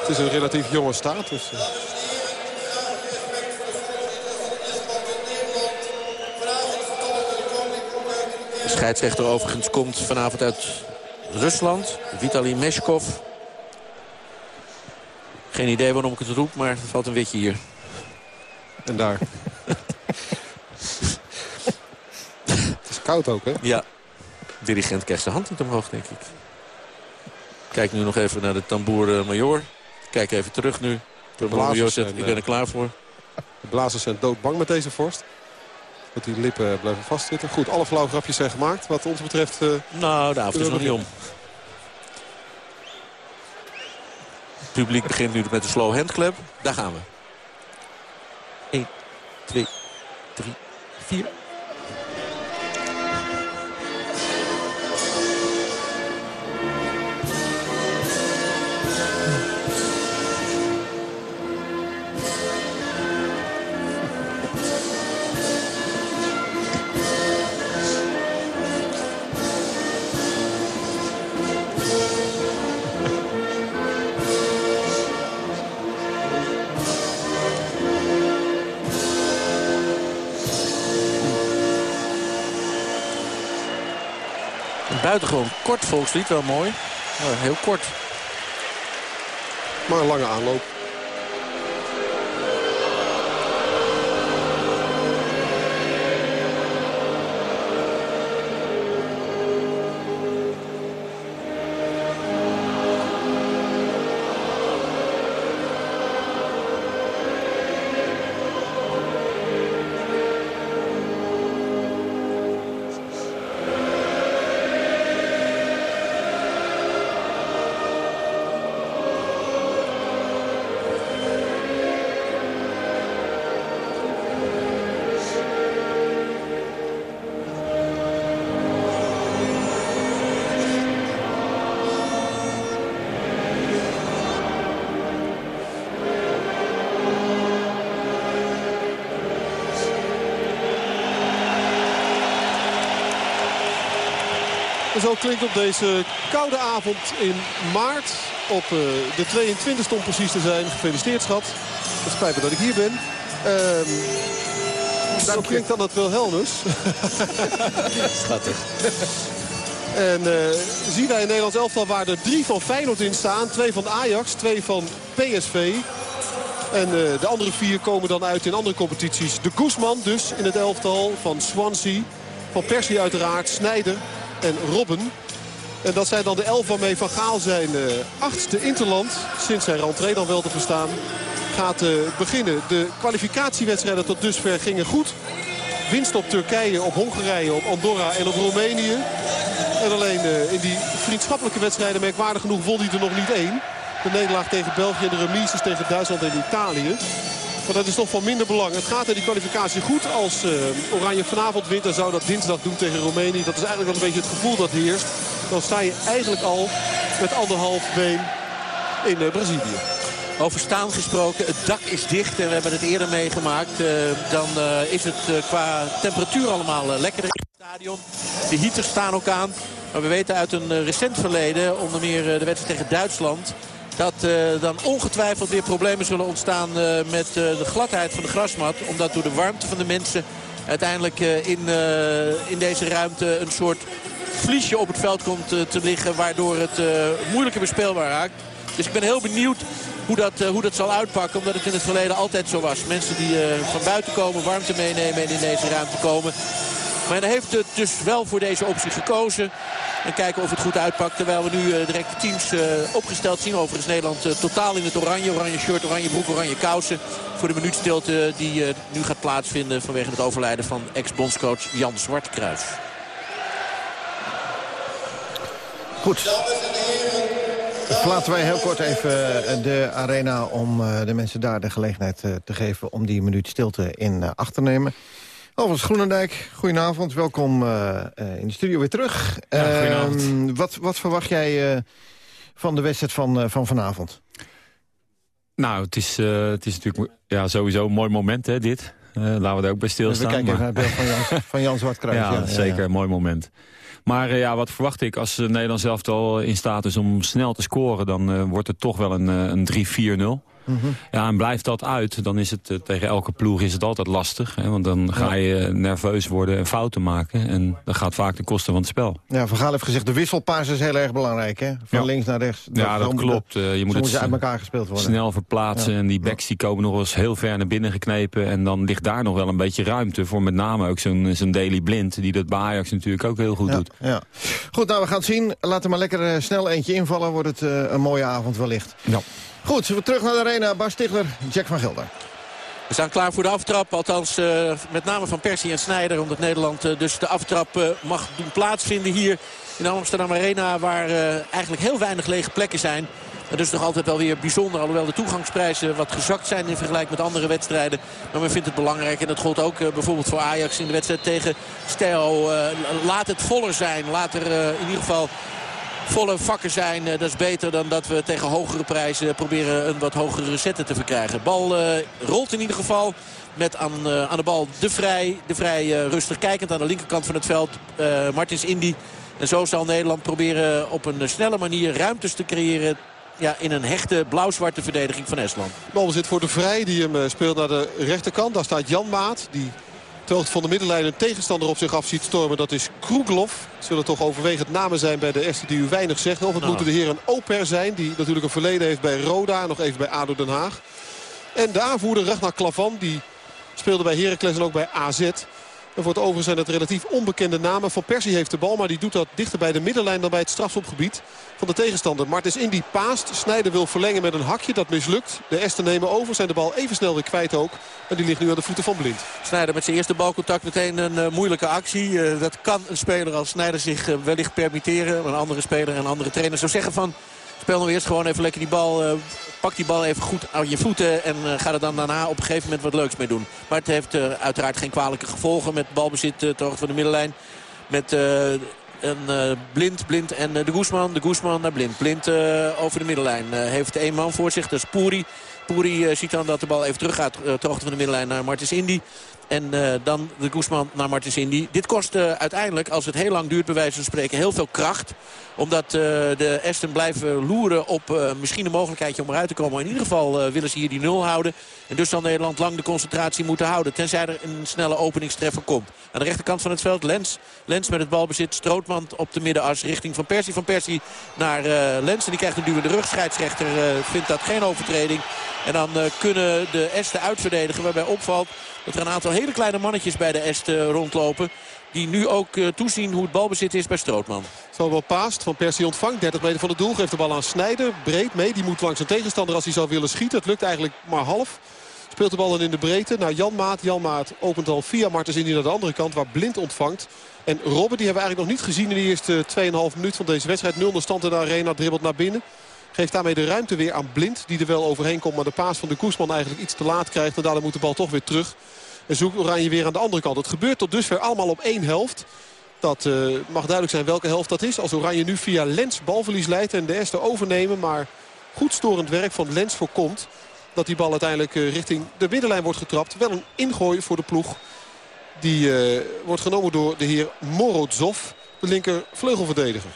Het is een relatief jonge staat. Dus, uh... De scheidsrechter overigens komt vanavond uit Rusland. Vitali Meshkov. Geen idee waarom ik het roep, maar er valt een witje hier. En daar. Koud ook, hè? Ja. De dirigent krijgt zijn hand niet omhoog, denk ik. Kijk nu nog even naar de tamboer major. Kijk even terug nu. De Blazers blazers zegt, ik ben er eh, klaar voor. De blazers zijn doodbang met deze vorst. Dat die lippen blijven vastzitten. Goed, alle flauwe grapjes zijn gemaakt. Wat ons betreft... eh, Nou, de avond is nog niet om. Het publiek begint nu met de slow handclap. Daar gaan we. 1, 2, 3, 4. Buitengewoon kort volkslied, wel mooi. Heel kort. maar een lange aanloop. Klinkt op deze koude avond in maart. Op eh, de 22 om precies te zijn. Gefeliciteerd schat. Het spijt me dat ik hier ben. Ehm zo klinkt dan het Wilhelmus. [LAUGHS] Schattig. En eh, zien wij in Nederlands elftal waar er drie van Feyenoord in staan. Twee van Ajax, twee van PSV. En eh, de andere vier komen dan uit in andere competities. De Guzman dus in het elftal van Swansea. Van Persie uiteraard, Snijder en Robben. En dat zijn dan de elf waarmee Van Gaal zijn eh, achtste interland. Sinds zijn rentree dan wel te verstaan. Gaat eh, beginnen. De kwalificatiewedstrijden tot dusver gingen goed. Winst op Turkije, op Hongarije, op Andorra en op Roemenië. En alleen eh, in die vriendschappelijke wedstrijden, merkwaardig genoeg, won hij er nog niet één. De nederlaag tegen België de remises tegen Duitsland en Italië. Maar dat is toch van minder belang. Het gaat in die kwalificatie goed. Als eh, Oranje vanavond wint, dan zou dat dinsdag doen tegen Roemenië. Dat is eigenlijk wel een beetje het gevoel dat heerst. Dan sta je eigenlijk al met anderhalf been in eh, Brazilië. Over staan gesproken, het dak is dicht en we hebben het eerder meegemaakt. Eh, dan is het qua temperatuur allemaal lekkerder in het stadion. De heaters staan ook aan. Maar we weten uit een recent verleden, onder meer de wedstrijd tegen Duitsland... dat eh, dan ongetwijfeld weer problemen zullen ontstaan eh, met eh, de gladheid van de grasmat. Omdat door de warmte van de mensen uiteindelijk in, in deze ruimte een soort vliesje op het veld komt te liggen... waardoor het moeilijker bespeelbaar raakt. Dus ik ben heel benieuwd hoe dat, hoe dat zal uitpakken. Omdat het in het verleden altijd zo was. Mensen die van buiten komen, warmte meenemen en in deze ruimte komen. Maar hij heeft dus wel voor deze optie gekozen. En kijken of het goed uitpakt. Terwijl we nu eh, direct de teams eh, opgesteld zien. Overigens Nederland eh, totaal in het oranje. Oranje shirt, oranje broek, oranje kousen. Voor de minuutstilte die nu gaat plaatsvinden vanwege het overlijden van ex-bondscoach Jan Zwartkruis. Goed. Verlaten wij heel kort even de arena om de mensen daar de gelegenheid te geven... om die minuut stilte in acht te nemen. Alvast Groenendijk, goedenavond. Welkom eh, eh, in de studio weer terug. Ja, goedenavond. Ehm, wat, wat verwacht jij eh, van de wedstrijd van, van vanavond? Nou, het is, het is natuurlijk ja, sowieso een mooi moment, hè, dit. Laten we daar ook bij stilstaan. We kijken maar- naar het beeld van Jan, [LAUGHS] van Jan Zwartkruis. ja, zeker ja. een mooi moment. Maar ja, wat verwacht ik? Als Nederland zelf al in staat is om snel te scoren... dan wordt het toch wel een, een 3-4-0. Mhm. Ja, en blijft dat uit, dan is het eh, tegen elke ploeg is het altijd lastig. Hè, want dan ga je nerveus worden en fouten maken. En dat gaat vaak ten koste van het spel. Ja, Van Gaal heeft gezegd, de wisselpaas is heel erg belangrijk. Hè? Van Ja. links naar rechts. Ja, dat klopt. het- Eh, je moet het uit elkaar gespeeld worden. snel verplaatsen. Ja. En die backs die komen nog wel eens heel ver naar binnen geknepen. En dan ligt daar nog wel een beetje ruimte voor met name ook zo'n zo'n Daily Blind. Die dat bij Ajax natuurlijk ook heel goed ja, doet. Ja. Goed, nou we gaan het zien. Laat er maar lekker eh, snel eentje invallen. Wordt het een mooie avond wellicht. Ja. Goed, we terug naar de arena. Bas Stigler, Jack van Gelder. We staan klaar voor de aftrap. Althans, uh, met name van Persie en Snijder. Omdat Nederland uh, dus de aftrap uh, mag doen plaatsvinden hier in de Amsterdam Arena. Waar eigenlijk heel weinig lege plekken zijn. En dus nog altijd wel weer bijzonder. Alhoewel de toegangsprijzen wat gezakt zijn in vergelijking met andere wedstrijden. Maar men vindt het belangrijk. En dat gold ook bijvoorbeeld voor Ajax in de wedstrijd tegen Stijl. laat het voller zijn. Laat er in ieder geval volle vakken zijn. dat is beter dan dat we tegen hogere prijzen proberen een wat hogere zetten te verkrijgen. Bal uh, rolt in ieder geval. Met aan, uh, aan de bal de Vrij. De Vrij rustig kijkend aan de linkerkant van het veld. Martins Indy. En zo zal Nederland proberen op een snelle manier ruimtes te creëren ja, in een hechte blauw-zwarte verdediging van Estland. Bal zit voor de Vrij die hem speelt naar de rechterkant. Daar staat Jan Maat die ter hoogte van de middenlijn een tegenstander op zich af ziet stormen. Dat is Kroeglov. Het zullen toch overwegend namen zijn bij de eerste die u weinig zegt. Of het nou. moeten de heren Oper zijn. Die natuurlijk een verleden heeft bij Roda. Nog even bij ADO Den Haag. En de aanvoerder Ragnar Klavan. Die speelde bij Heracles en ook bij AZ. En voor het over zijn het relatief onbekende namen. Van Persie heeft de bal, maar die doet dat dichter bij de middenlijn dan bij het strafschopgebied van de tegenstander. Martens die paast. Snijder wil verlengen met een hakje. Dat mislukt. De Esten nemen over. Zijn de bal even snel weer kwijt ook. En die ligt nu aan de voeten van Blind. Snijder met zijn eerste balcontact meteen een uh, moeilijke actie. Uh, dat kan een speler als Snijder zich uh, wellicht permitteren. Een andere speler en andere trainer zou zeggen van... Speel nou eerst gewoon even lekker die bal. pak die bal even goed aan je voeten. En uh, ga er dan daarna op een gegeven moment wat leuks mee doen. Maar het heeft uh, uiteraard geen kwalijke gevolgen met balbezit ter van de middenlijn. Met een blind, blind en de Guzman. De Guzman naar blind. Blind over de middenlijn. heeft één man voor zich. Dat is Puri. Puri ziet dan dat de bal even terug gaat ter van de middenlijn naar Martins Indy. En uh, dan de Guzman naar Martins Indy. Dit kost uh, uiteindelijk, als het heel lang duurt bij wijze van spreken, heel veel kracht. Omdat uh, de Esten blijven loeren op misschien een mogelijkheidje om eruit te komen. Maar in ieder geval willen ze hier die nul houden. En dus zal Nederland lang de concentratie moeten houden. Tenzij er een snelle openingstreffer komt. Aan de rechterkant van het veld Lens. Lens met het balbezit. Strootman op de middenas richting Van Persie. Van Persie naar Lens. En die krijgt een duw in de rug. Scheidsrechter vindt dat geen overtreding. En dan kunnen de Esten uitverdedigen. Waarbij opvalt dat er een aantal hele kleine mannetjes bij de Est rondlopen. Die nu ook uh, toezien hoe het balbezit is bij Strootman. Zo wel paast. Van Persie ontvangt. 30 meter van het doel. Geeft de bal aan Snijder. Breed mee. Die moet langs zijn tegenstander als hij zou willen schieten. Het lukt eigenlijk maar half. Speelt de bal dan in de breedte naar Jan Maat. Jan Maat opent al via Martens in naar de andere kant waar Blind ontvangt. En Robben die hebben we eigenlijk nog niet gezien in de eerste 2,5 minuut van deze wedstrijd. 0 stand in de arena. Dribbelt naar binnen. Geeft daarmee de ruimte weer aan Blind. Die er wel overheen komt. Maar de paas van de Koesman eigenlijk iets te laat krijgt. En daardoor moet de bal toch weer terug. En zoekt Oranje weer aan de andere kant. Het gebeurt tot dusver allemaal op één helft. Dat uh, mag duidelijk zijn welke helft dat is. Als Oranje nu via Lens balverlies leidt en de Esten overnemen. Maar goed storend werk van Lens voorkomt. Dat die bal uiteindelijk uh, richting de middenlijn wordt getrapt. Wel een ingooi voor de ploeg. Die uh, wordt genomen door de heer Morozov. De linker vleugelverdediger.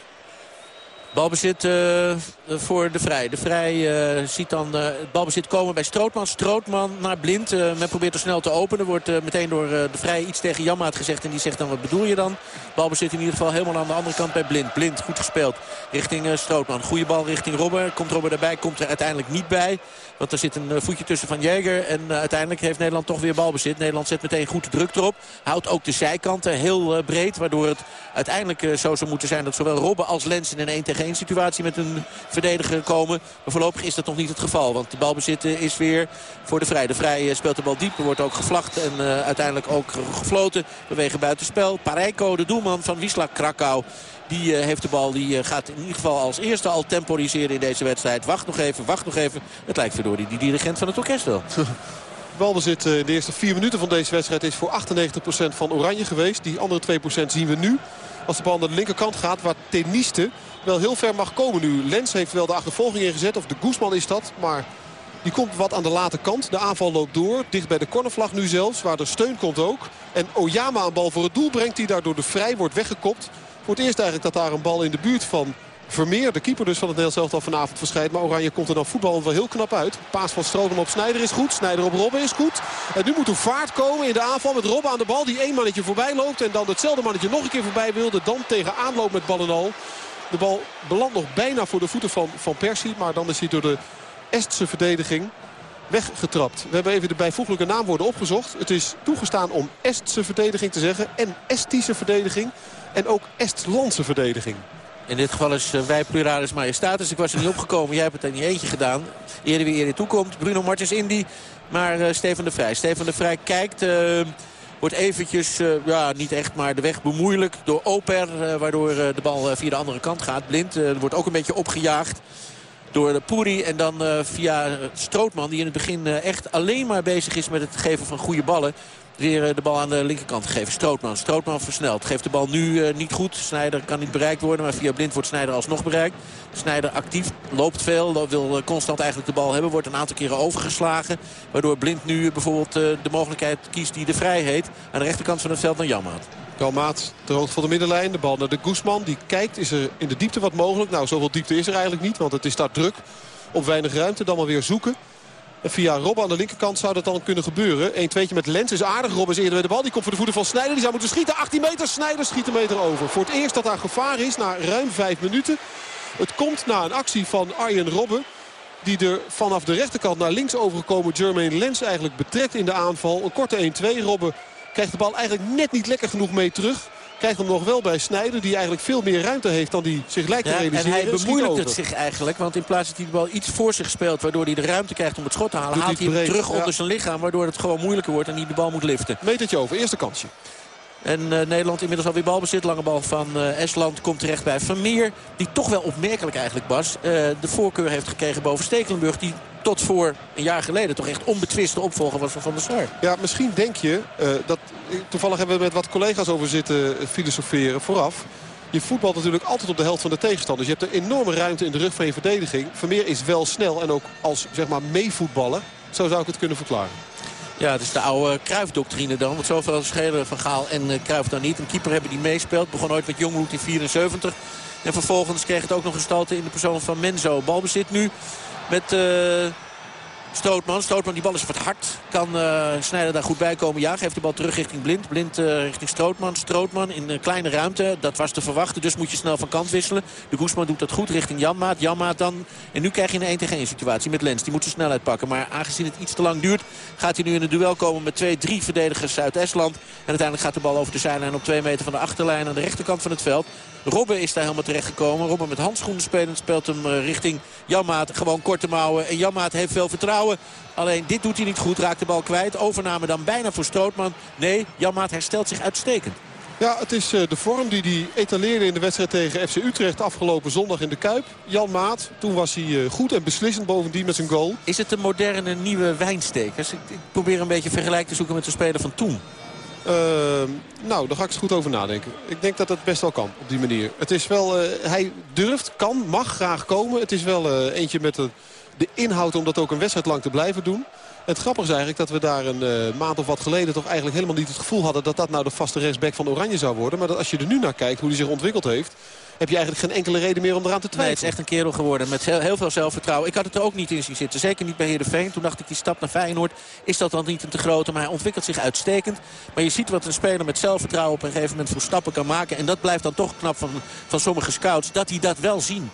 Balbezit uh, voor de Vrij. De Vrij uh, ziet dan uh, het balbezit komen bij Strootman. Strootman naar Blind. men probeert er snel te openen. Wordt meteen door de Vrij iets tegen Jammaat gezegd. En die zegt dan wat bedoel je dan? Balbezit in ieder geval helemaal aan de andere kant bij Blind. Blind goed gespeeld richting Strootman. Goede bal richting Robber. Komt Robber erbij. Komt er uiteindelijk niet bij. Want er zit een voetje tussen van Jäger. En uiteindelijk heeft Nederland toch weer balbezit. Nederland zet meteen goed druk erop. Houdt ook de zijkanten heel breed. Waardoor het uiteindelijk zo zou moeten zijn dat zowel Robben als Lens in een 1 tegen geen situatie met een verdediger komen. Maar voorlopig is dat nog niet het geval. Want de balbezit is weer voor de Vrij. De Vrij speelt de bal diep. Er wordt ook gevlacht en uh, uiteindelijk ook gefloten. Bewegen buitenspel. Parijko, de doelman van Wisla Krakau. Die heeft de bal. Die gaat in ieder geval als eerste al temporiseren in deze wedstrijd. Wacht nog even, wacht nog even. Het lijkt verdorie die dirigent van het orkest wel. [LAUGHS] Balbezit in de eerste vier minuten van deze wedstrijd is voor 98% van Oranje geweest. Die andere 2% zien we nu. Als de bal naar de linkerkant gaat waar Teniste wel heel ver mag komen nu. Lens heeft wel de achtervolging ingezet. Of de Guzman is dat. Maar die komt wat aan de late kant. De aanval loopt door. Dicht bij de cornervlag nu zelfs. Waar de steun komt ook. En Oyama een bal voor het doel brengt. Die daardoor de vrij wordt weggekopt. Voor het eerst eigenlijk dat daar een bal in de buurt van Vermeer, de keeper dus van het Nederlands elftal vanavond verschijnt. Maar Oranje komt er dan voetbal wel heel knap uit. Paas van Strootman op Snijder is goed. Snijder op Robben is goed. En nu moet er vaart komen in de aanval met Robben aan de bal. Die één mannetje voorbij loopt. En dan hetzelfde mannetje nog een keer voorbij wilde. Dan tegen aanloop met bal en al. De bal belandt nog bijna voor de voeten van Van Persie. Maar dan is hij door de Estse verdediging weggetrapt. We hebben even de bijvoeglijke naamwoorden opgezocht. Het is toegestaan om Estse verdediging te zeggen. En Estische verdediging. En ook Estlandse verdediging. In dit geval is uh, wij pluralis majestatis. Ik was er niet opgekomen. Jij hebt het er niet eentje gedaan. Eerder wie eerder toekomt. Bruno Martens Indy. Maar uh, Stefan de Vrij. Stefan de Vrij kijkt... Uh, wordt eventjes, uh, ja niet echt, maar de weg bemoeilijk door Oper. Uh, waardoor uh, de bal via de andere kant gaat. Blind wordt ook een beetje opgejaagd door de Puri. En dan via Strootman, die in het begin echt alleen maar bezig is met het geven van goede ballen. Weer uh, de bal aan de linkerkant gegeven. Strootman. Strootman versnelt. Geeft de bal nu niet goed. Snijder kan niet bereikt worden. Maar via Blind wordt Snijder alsnog bereikt. Snijder actief. Loopt veel. Wil constant eigenlijk de bal hebben. Wordt een aantal keren overgeslagen. Waardoor Blind nu bijvoorbeeld de mogelijkheid kiest die de vrij heet. Aan de rechterkant van het veld naar Janmaat. Kalmaat ter hoogte van de middenlijn. De bal naar de Guzman. Die kijkt, is er in de diepte wat mogelijk? Nou, zoveel diepte is er eigenlijk niet. Want het is daar druk. Op weinig ruimte. Dan maar weer zoeken. Via Rob aan de linkerkant zou dat dan kunnen gebeuren. 1-2'tje met Lens is aardig. Rob is eerder bij de bal. Die komt voor de voeten van Snijder. Die zou moeten schieten. 18 meter. Snijder schiet een meter over. Voor het eerst dat daar gevaar is na ruim 5 minuten. Het komt na een actie van Arjen Robben. Die er vanaf de rechterkant naar links overgekomen Jermaine Lens eigenlijk betrekt in de aanval. Een korte 1-2. Robben Krijgt de bal eigenlijk net niet lekker genoeg mee terug. Krijgt hem nog wel bij Snijder. Die eigenlijk veel meer ruimte heeft dan die zich lijkt te ja, realiseren. En hij bemoeilijkt het zich eigenlijk. Want in plaats dat hij de bal iets voor zich speelt. Waardoor hij de ruimte krijgt om het schot te halen. Doet haalt hij hem terug onder zijn lichaam. Waardoor het gewoon moeilijker wordt en hij de bal moet liften. Metertje over. Eerste kansje. En uh, Nederland inmiddels alweer balbezit. Lange bal van uh, Estland komt terecht bij Vermeer. Die toch wel opmerkelijk eigenlijk, Bas. Uh, de voorkeur heeft gekregen boven Stekelenburg. Die tot voor een jaar geleden toch echt onbetwiste opvolger was van Van der Sar. Ja, misschien denk je, dat, toevallig hebben we met wat collega's over zitten filosoferen vooraf. Je voetbalt natuurlijk altijd op de helft van de tegenstander. Je hebt een enorme ruimte in de rug van je verdediging. Vermeer is wel snel en ook als zeg maar meevoetballen. Zo zou ik het kunnen verklaren. Ja, het is de oude Kruif-doctrine dan. Want zoveel schelen van Gaal en Kruif dan niet. Een keeper hebben die meespeelt. Begon ooit met Jongbloed in 74. En vervolgens kreeg het ook nog gestalte in de persoon van Menzo. Balbezit nu met uh, Strootman. Strootman, die bal is wat hard. Kan uh, Snijder daar goed bij komen? Ja, geeft de bal terug richting Blind. Blind uh, richting Strootman. Strootman in een kleine ruimte. Dat was te verwachten, dus moet je snel van kant wisselen. De Guzman doet dat goed richting Janmaat. Janmaat dan... En nu krijg je een 1 tegen 1 situatie met Lens. Die moet zijn snelheid pakken. Maar aangezien het iets te lang duurt... gaat hij nu in een duel komen met twee, drie verdedigers Zuid-Estland. En uiteindelijk gaat de bal over de zijlijn op 2 meter van de achterlijn... aan de rechterkant van het veld. Robben is daar helemaal terecht gekomen. Robben met handschoenen spelend speelt hem uh, richting Janmaat. Gewoon korte mouwen. En Janmaat heeft veel vertrouwen. Alleen dit doet hij niet goed. Raakt de bal kwijt. Overname dan bijna voor Strootman. Nee, Janmaat herstelt zich uitstekend. Ja, het is uh, de vorm die hij etaleerde in de wedstrijd tegen FC Utrecht afgelopen zondag in de Kuip. Jan Maat, toen was hij uh, goed en beslissend bovendien met zijn goal. Is het een moderne nieuwe wijnstekers? Ik probeer een beetje vergelijk te zoeken met de speler van toen. Uh, nou, daar ga ik eens goed over nadenken. Ik denk dat het best wel kan op die manier. Het is wel, uh, hij durft, kan, mag graag komen. Het is wel uh, eentje met de, de inhoud om dat ook een wedstrijd lang te blijven doen. Het grappige is eigenlijk dat we daar een maand of wat geleden... toch eigenlijk helemaal niet het gevoel hadden dat dat nou de vaste rechtsback van Oranje zou worden. Maar dat als je er nu naar kijkt hoe hij zich ontwikkeld heeft heb je eigenlijk geen enkele reden meer om eraan te twijfelen. Nee, het is echt een kerel geworden met heel, heel veel zelfvertrouwen. Ik had het er ook niet in zien zitten. Zeker niet bij Heerenveen. Toen dacht ik, die stap naar Feyenoord is dat dan niet een te grote. Maar hij ontwikkelt zich uitstekend. Maar je ziet wat een speler met zelfvertrouwen op een gegeven moment voor stappen kan maken. En dat blijft dan toch knap van, van sommige scouts. Dat die dat wel zien.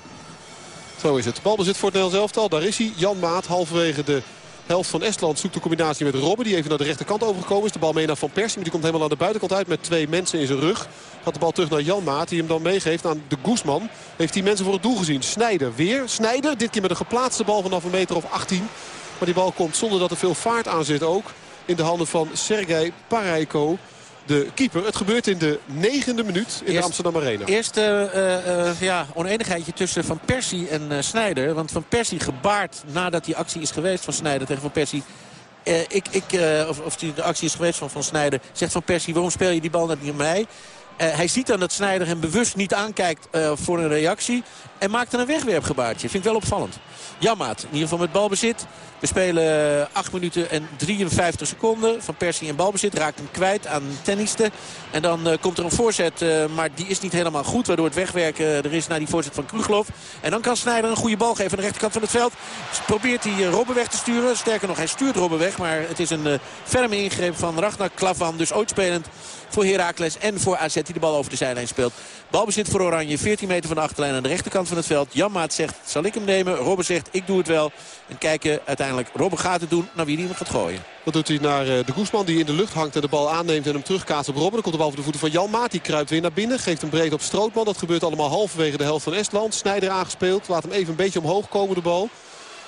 Zo is het. Balbezit voor het Nederlands elftal. Daar is hij. Jan Maat halverwege de helft van Estland zoekt de combinatie met Robben. Die even naar de rechterkant overgekomen is. De bal mee naar Van Persie. Maar die komt helemaal aan de buitenkant uit met twee mensen in zijn rug. Gaat de bal terug naar Jan Maat. Die hem dan meegeeft aan de Guzman. Heeft die mensen voor het doel gezien. Snijder weer. Snijder. Dit keer met een geplaatste bal vanaf een meter of 18. Maar die bal komt zonder dat er veel vaart aan zit ook. In de handen van Sergej Parijko. De keeper. Het gebeurt in de negende minuut in Eerst, de Amsterdam Arena. Eerst uh, uh, ja, oneenigheidje tussen Van Persie en uh, Snijder. Want Van Persie gebaart nadat die actie is geweest van Snijder tegen Van Persie. Ik, ik, of, of die de actie is geweest van Van Snijder. Zegt Van Persie, waarom speel je die bal net niet aan mij? Uh, hij ziet dan dat Snijder hem bewust niet aankijkt uh, voor een reactie. En maakt dan een wegwerpgebaartje. Vind ik wel opvallend. Jammaat, in ieder geval met balbezit. We spelen 8 minuten en 53 seconden. Van Persie in balbezit. Raakt hem kwijt aan tenniste. En dan uh, komt er een voorzet. Uh, maar die is niet helemaal goed. Waardoor het wegwerken er is naar die voorzet van Kruglov. En dan kan Snijder een goede bal geven aan de rechterkant van het veld. Probeert hij Robben weg te sturen. Sterker nog, hij stuurt Robben weg. Maar het is een ferme ingreep van Ragnar Klavan. Dus ooit spelend voor Heracles en voor AZ. Die de bal over de zijlijn speelt. Balbezit voor Oranje, 14 meter van de achterlijn aan de rechterkant van het veld. Janmaat zegt, zal ik hem nemen? Robben zegt, ik doe het wel. En kijken uiteindelijk, Robben gaat het doen naar wie hij hem gaat gooien. Dat doet hij naar eh, de Guzman die in de lucht hangt en de bal aanneemt en hem terugkaatst op Robben. Dan komt de bal voor de voeten van Jan Maat. Die kruipt weer naar binnen. Geeft hem breed op Strootman. Dat gebeurt allemaal halverwege de helft van Estland. Snijder aangespeeld. Laat hem even een beetje omhoog komen de bal.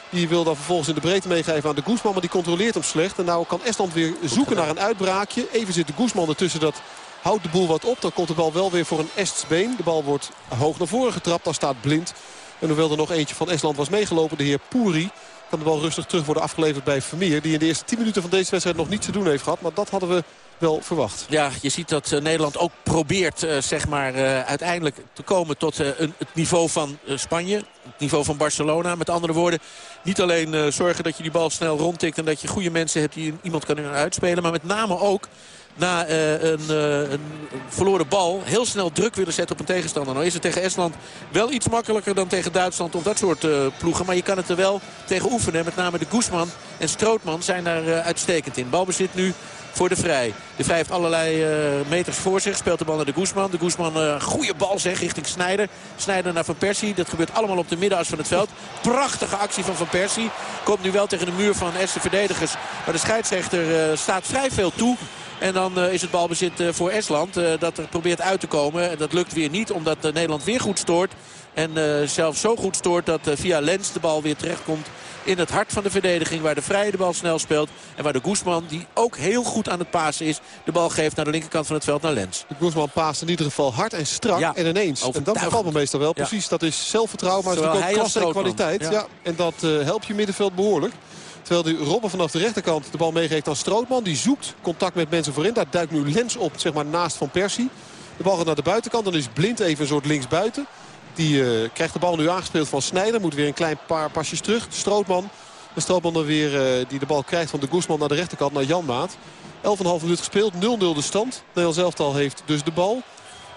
Die wil dan vervolgens in de breedte meegeven aan de Guzman. Maar die controleert hem slecht. En nou kan Estland weer zoeken naar een uitbraakje. Even zit de Guzman ertussen. Dat houdt de boel wat op. Dan komt de bal wel weer voor een Ests been. De bal wordt hoog naar voren getrapt. Dan staat blind. En hoewel er nog eentje van Estland was meegelopen. De heer Poeri kan de bal rustig terug worden afgeleverd bij Vermeer. Die in de eerste 10 minuten van deze wedstrijd nog niet te doen heeft gehad. Maar dat hadden we wel verwacht. Ja, je ziet dat uh, Nederland ook probeert uh, zeg maar, uh, uiteindelijk te komen tot een, het niveau van Spanje. Het niveau van Barcelona. Met andere woorden, niet alleen zorgen dat je die bal snel rondtikt... en dat je goede mensen hebt die iemand kunnen uitspelen. Maar met name ook na uh, een, uh, een, verloren bal heel snel druk willen zetten op een tegenstander. Nou is het tegen Estland wel iets makkelijker dan tegen Duitsland op dat soort uh, ploegen. Maar je kan het er wel tegen oefenen. Met name de Guzman en Strootman zijn daar uitstekend in. Balbezit nu voor de Vrij. De Vrij heeft allerlei meters voor zich. Speelt de bal naar de Guzman. De Guzman, goede bal zeg, richting Snijder. Snijder naar Van Persie. Dat gebeurt allemaal op de middenas van het veld. Prachtige actie van Van Persie. Komt nu wel tegen de muur van Esther verdedigers. Maar de scheidsrechter staat vrij veel toe. En dan uh, is het balbezit uh, voor Estland. Uh, dat er probeert uit te komen. En dat lukt weer niet omdat Nederland weer goed stoort. En zelfs zo goed stoort dat via Lens de bal weer terechtkomt in het hart van de verdediging. Waar de Vrije de bal snel speelt. En waar de Guzman, die ook heel goed aan het pasen is... de bal geeft naar de linkerkant van het veld naar Lens. De Guzman paast in ieder geval hard en strak ja, en ineens. En dat valt me meestal wel. Ja. Precies, dat is zelfvertrouwen, maar het is ook klasse en kwaliteit. Ja. ja. en dat helpt je middenveld behoorlijk. Terwijl die Robben vanaf de rechterkant de bal meegeeft aan Strootman. Die zoekt contact met mensen voorin. Daar duikt nu Lens op, zeg maar naast Van Persie. De bal gaat naar de buitenkant. Dan is Blind even een soort linksbuiten. Die uh, krijgt de bal nu aangespeeld van Snijder. Moet weer een klein paar pasjes terug. Strootman. De Strootman dan weer uh, die de bal krijgt van de Guzman naar de rechterkant naar Janmaat. 11,5 minuut gespeeld. 0-0 de stand. Nederland zelftal heeft dus de bal.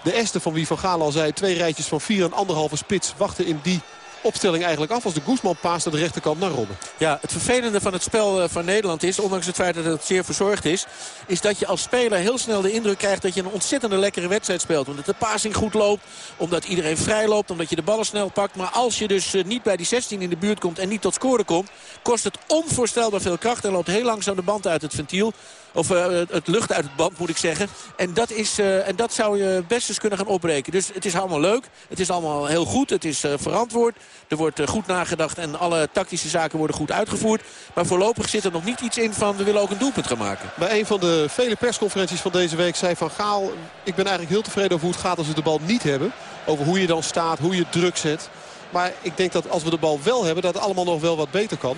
De Este van wie Van Gaal al zei. Twee rijtjes van 4,5 spits wachten in die opstelling eigenlijk af als de Guzman paast naar de rechterkant naar Robben. Ja, het vervelende van het spel van Nederland is, ondanks het feit dat het zeer verzorgd is, is dat je als speler heel snel de indruk krijgt dat je een ontzettende lekkere wedstrijd speelt. Omdat de passing goed loopt, omdat iedereen vrij loopt, omdat je de ballen snel pakt. Maar als je dus niet bij die 16 in de buurt komt en niet tot scoren komt, kost het onvoorstelbaar veel kracht en loopt heel langzaam de band uit het ventiel. Of uh, het lucht uit het band moet ik zeggen. En dat, is, uh, en dat zou je best eens kunnen gaan opbreken. Dus het is allemaal leuk. Het is allemaal heel goed. Het is uh, verantwoord. Er wordt goed nagedacht en alle tactische zaken worden goed uitgevoerd. Maar voorlopig zit er nog niet iets in van we willen ook een doelpunt gaan maken. Bij een van de vele persconferenties van deze week zei Van Gaal... ik ben eigenlijk heel tevreden over hoe het gaat als we de bal niet hebben. Over hoe je dan staat, hoe je druk zet. Maar ik denk dat als we de bal wel hebben, dat het allemaal nog wel wat beter kan.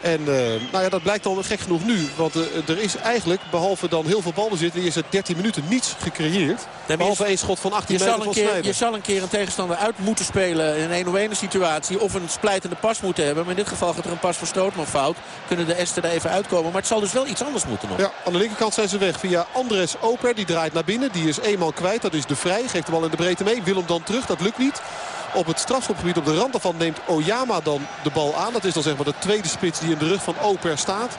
En uh, nou ja, dat blijkt dan gek genoeg nu. Want uh, er is eigenlijk, behalve dan heel veel balbezit... in de eerste 13 minuten niets gecreëerd. Nee, behalve één schot van 18 je meter zal van een keer, Snijder. Je zal een keer een tegenstander uit moeten spelen in een 1-1 situatie. Of een splijtende pas moeten hebben. Maar in dit geval gaat er een pas voor Strootman fout. Kunnen de Esten er even uitkomen. Maar het zal dus wel iets anders moeten nog. Ja, aan de linkerkant zijn ze weg via Andres Oper. Die draait naar binnen. Die is eenmaal kwijt. Dat is de Vrij. Geeft de bal in de breedte mee. Wil hem dan terug. Dat lukt niet. Op het strafschopgebied op de rand daarvan neemt Oyama dan de bal aan. Dat is dan zeg maar de tweede spits die in de rug van Oper staat.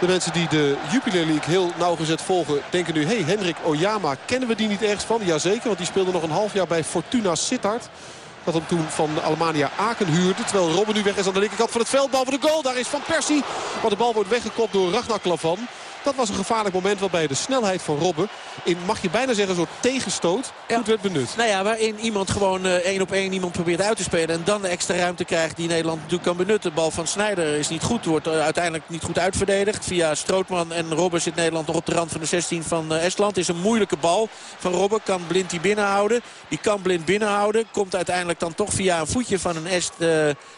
De mensen die de Jupiler League heel nauwgezet volgen denken nu... hé, hey, Hendrik Oyama, kennen we die niet ergens van? Jazeker, want die speelde nog een half jaar bij Fortuna Sittard. Dat hem toen van Alemania Aken huurde. Terwijl Robben nu weg is aan de linkerkant van het veld. Bal voor de goal, daar is Van Persie. Maar de bal wordt weggekopt door Ragnar Klavan. Dat was een gevaarlijk moment waarbij de snelheid van Robben... in, mag je bijna zeggen, een soort tegenstoot ja. goed werd benut. Nou ja, waarin iemand gewoon uh, één op één iemand probeert uit te spelen... en dan de extra ruimte krijgt die Nederland natuurlijk kan benutten. De bal van Snijder is niet goed, wordt uh, uiteindelijk niet goed uitverdedigd. Via Strootman en Robben zit Nederland nog op de rand van de 16 van uh, Estland. Is een moeilijke bal van Robben, kan Blind die binnenhouden. Die kan Blind binnenhouden, komt uiteindelijk dan toch via een voetje van een Est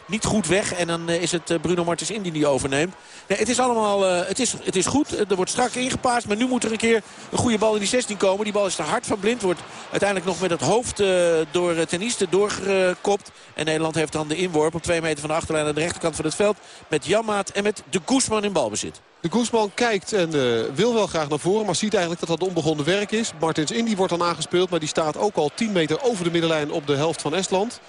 niet goed weg. En dan is het Bruno Martens Indi die overneemt. Nee, het is allemaal, het is, het is goed, er wordt strak ingepaast. Maar nu moet er een keer een goede bal in die 16 komen. Die bal is te hard van Blind. Wordt uiteindelijk nog met het hoofd uh, door Teniste doorgekopt. En Nederland heeft dan de inworp op 2 meter van de achterlijn aan de rechterkant van het veld. Met Janmaat en met de Guzman in balbezit. De Guzman kijkt en uh, wil wel graag naar voren. Maar ziet eigenlijk dat dat onbegonnen werk is. Martins Indy wordt dan aangespeeld. Maar die staat ook al 10 meter over de middenlijn op de helft van Estland.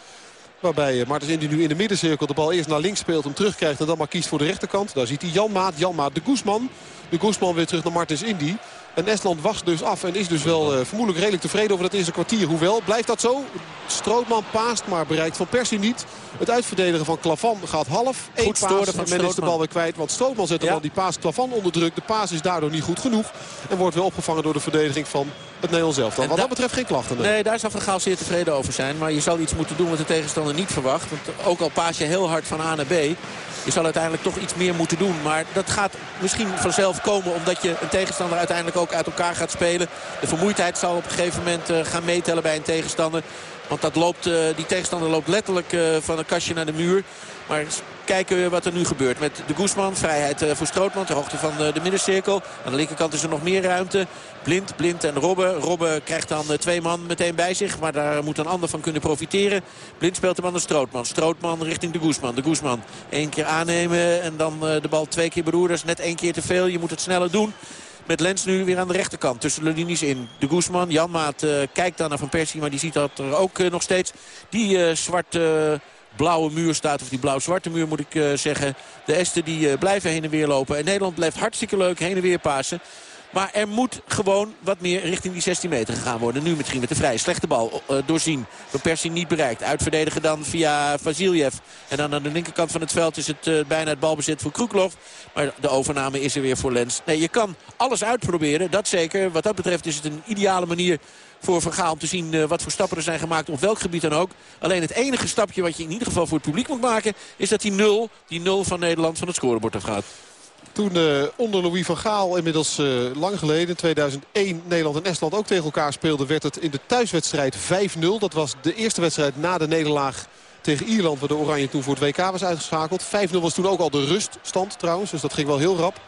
Waarbij Martens Indy nu in de middencirkel de bal eerst naar links speelt. Hem terugkrijgt en dan maar kiest voor de rechterkant. Daar ziet hij Janmaat. Janmaat de Guzman. De Guzman weer terug naar Martens Indy. En Estland wacht dus af en is dus wel uh, vermoedelijk redelijk tevreden over dat eerste kwartier. Hoewel, blijft dat zo? Strootman paast, maar bereikt Van Persie niet. Het uitverdedigen van Klavan gaat half. Eén Goed paas storen van en men is de bal weer kwijt. Want Strootman zet de Ja. bal die paas Klavan onder druk. De paas is daardoor niet goed genoeg. En wordt weer opgevangen door de verdediging van het Nederlands elftal. En Wat da- dat betreft geen klachten. nee. Nee, daar zal Van Gaal zeer tevreden over zijn. Maar je zal iets moeten doen wat de tegenstander niet verwacht. Want ook al paas je heel hard van A naar B... je zal uiteindelijk toch iets meer moeten doen. Maar dat gaat misschien vanzelf komen... omdat je een tegenstander uiteindelijk ook uit elkaar gaat spelen. De vermoeidheid zal op een gegeven moment eh, gaan meetellen bij een tegenstander. Want dat loopt, eh, die tegenstander loopt letterlijk eh, van een kastje naar de muur. Maar kijken wat er nu gebeurt met de Guzman. Vrijheid voor Strootman ter hoogte van de middencirkel. Aan de linkerkant is er nog meer ruimte. Blind, Blind en Robben. Robben krijgt dan twee man meteen bij zich. Maar daar moet een ander van kunnen profiteren. Blind speelt hem aan de Strootman. Strootman richting de Guzman. De Guzman één keer aannemen en dan de bal twee keer beroeren. Is net één keer te veel. Je moet het sneller doen. Met Lens nu weer aan de rechterkant tussen de linies in. De Guzman, Janmaat eh, kijkt dan naar Van Persie. Maar die ziet dat er ook eh, nog steeds die eh, zwarte blauwe muur staat. Of die blauw-zwarte muur moet ik zeggen. De Esten die blijven heen en weer lopen. En Nederland blijft hartstikke leuk heen en weer pasen. Maar er moet gewoon wat meer richting die 16 meter gegaan worden. Nu misschien met de vrij slechte bal eh, doorzien. Van Persie niet bereikt. Uitverdedigen dan via Vasiljev. En dan aan de linkerkant van het veld is het eh, bijna het balbezit voor Kroeklov. Maar de overname is er weer voor Lens. Nee, je kan alles uitproberen. Dat zeker. Wat dat betreft is het een ideale manier voor Van Gaal om te zien eh, wat voor stappen er zijn gemaakt. Op welk gebied dan ook. Alleen het enige stapje wat je in ieder geval voor het publiek moet maken... is dat die nul, die nul van Nederland van het scorebord afgaat. Toen eh, onder Louis van Gaal, inmiddels eh, lang geleden, 2001, Nederland en Estland ook tegen elkaar speelden, werd het in de thuiswedstrijd 5-0. Dat was de eerste wedstrijd na de nederlaag tegen Ierland, waar de Oranje toen voor het WK was uitgeschakeld. 5-0 was toen ook al de ruststand trouwens, dus dat ging wel heel rap.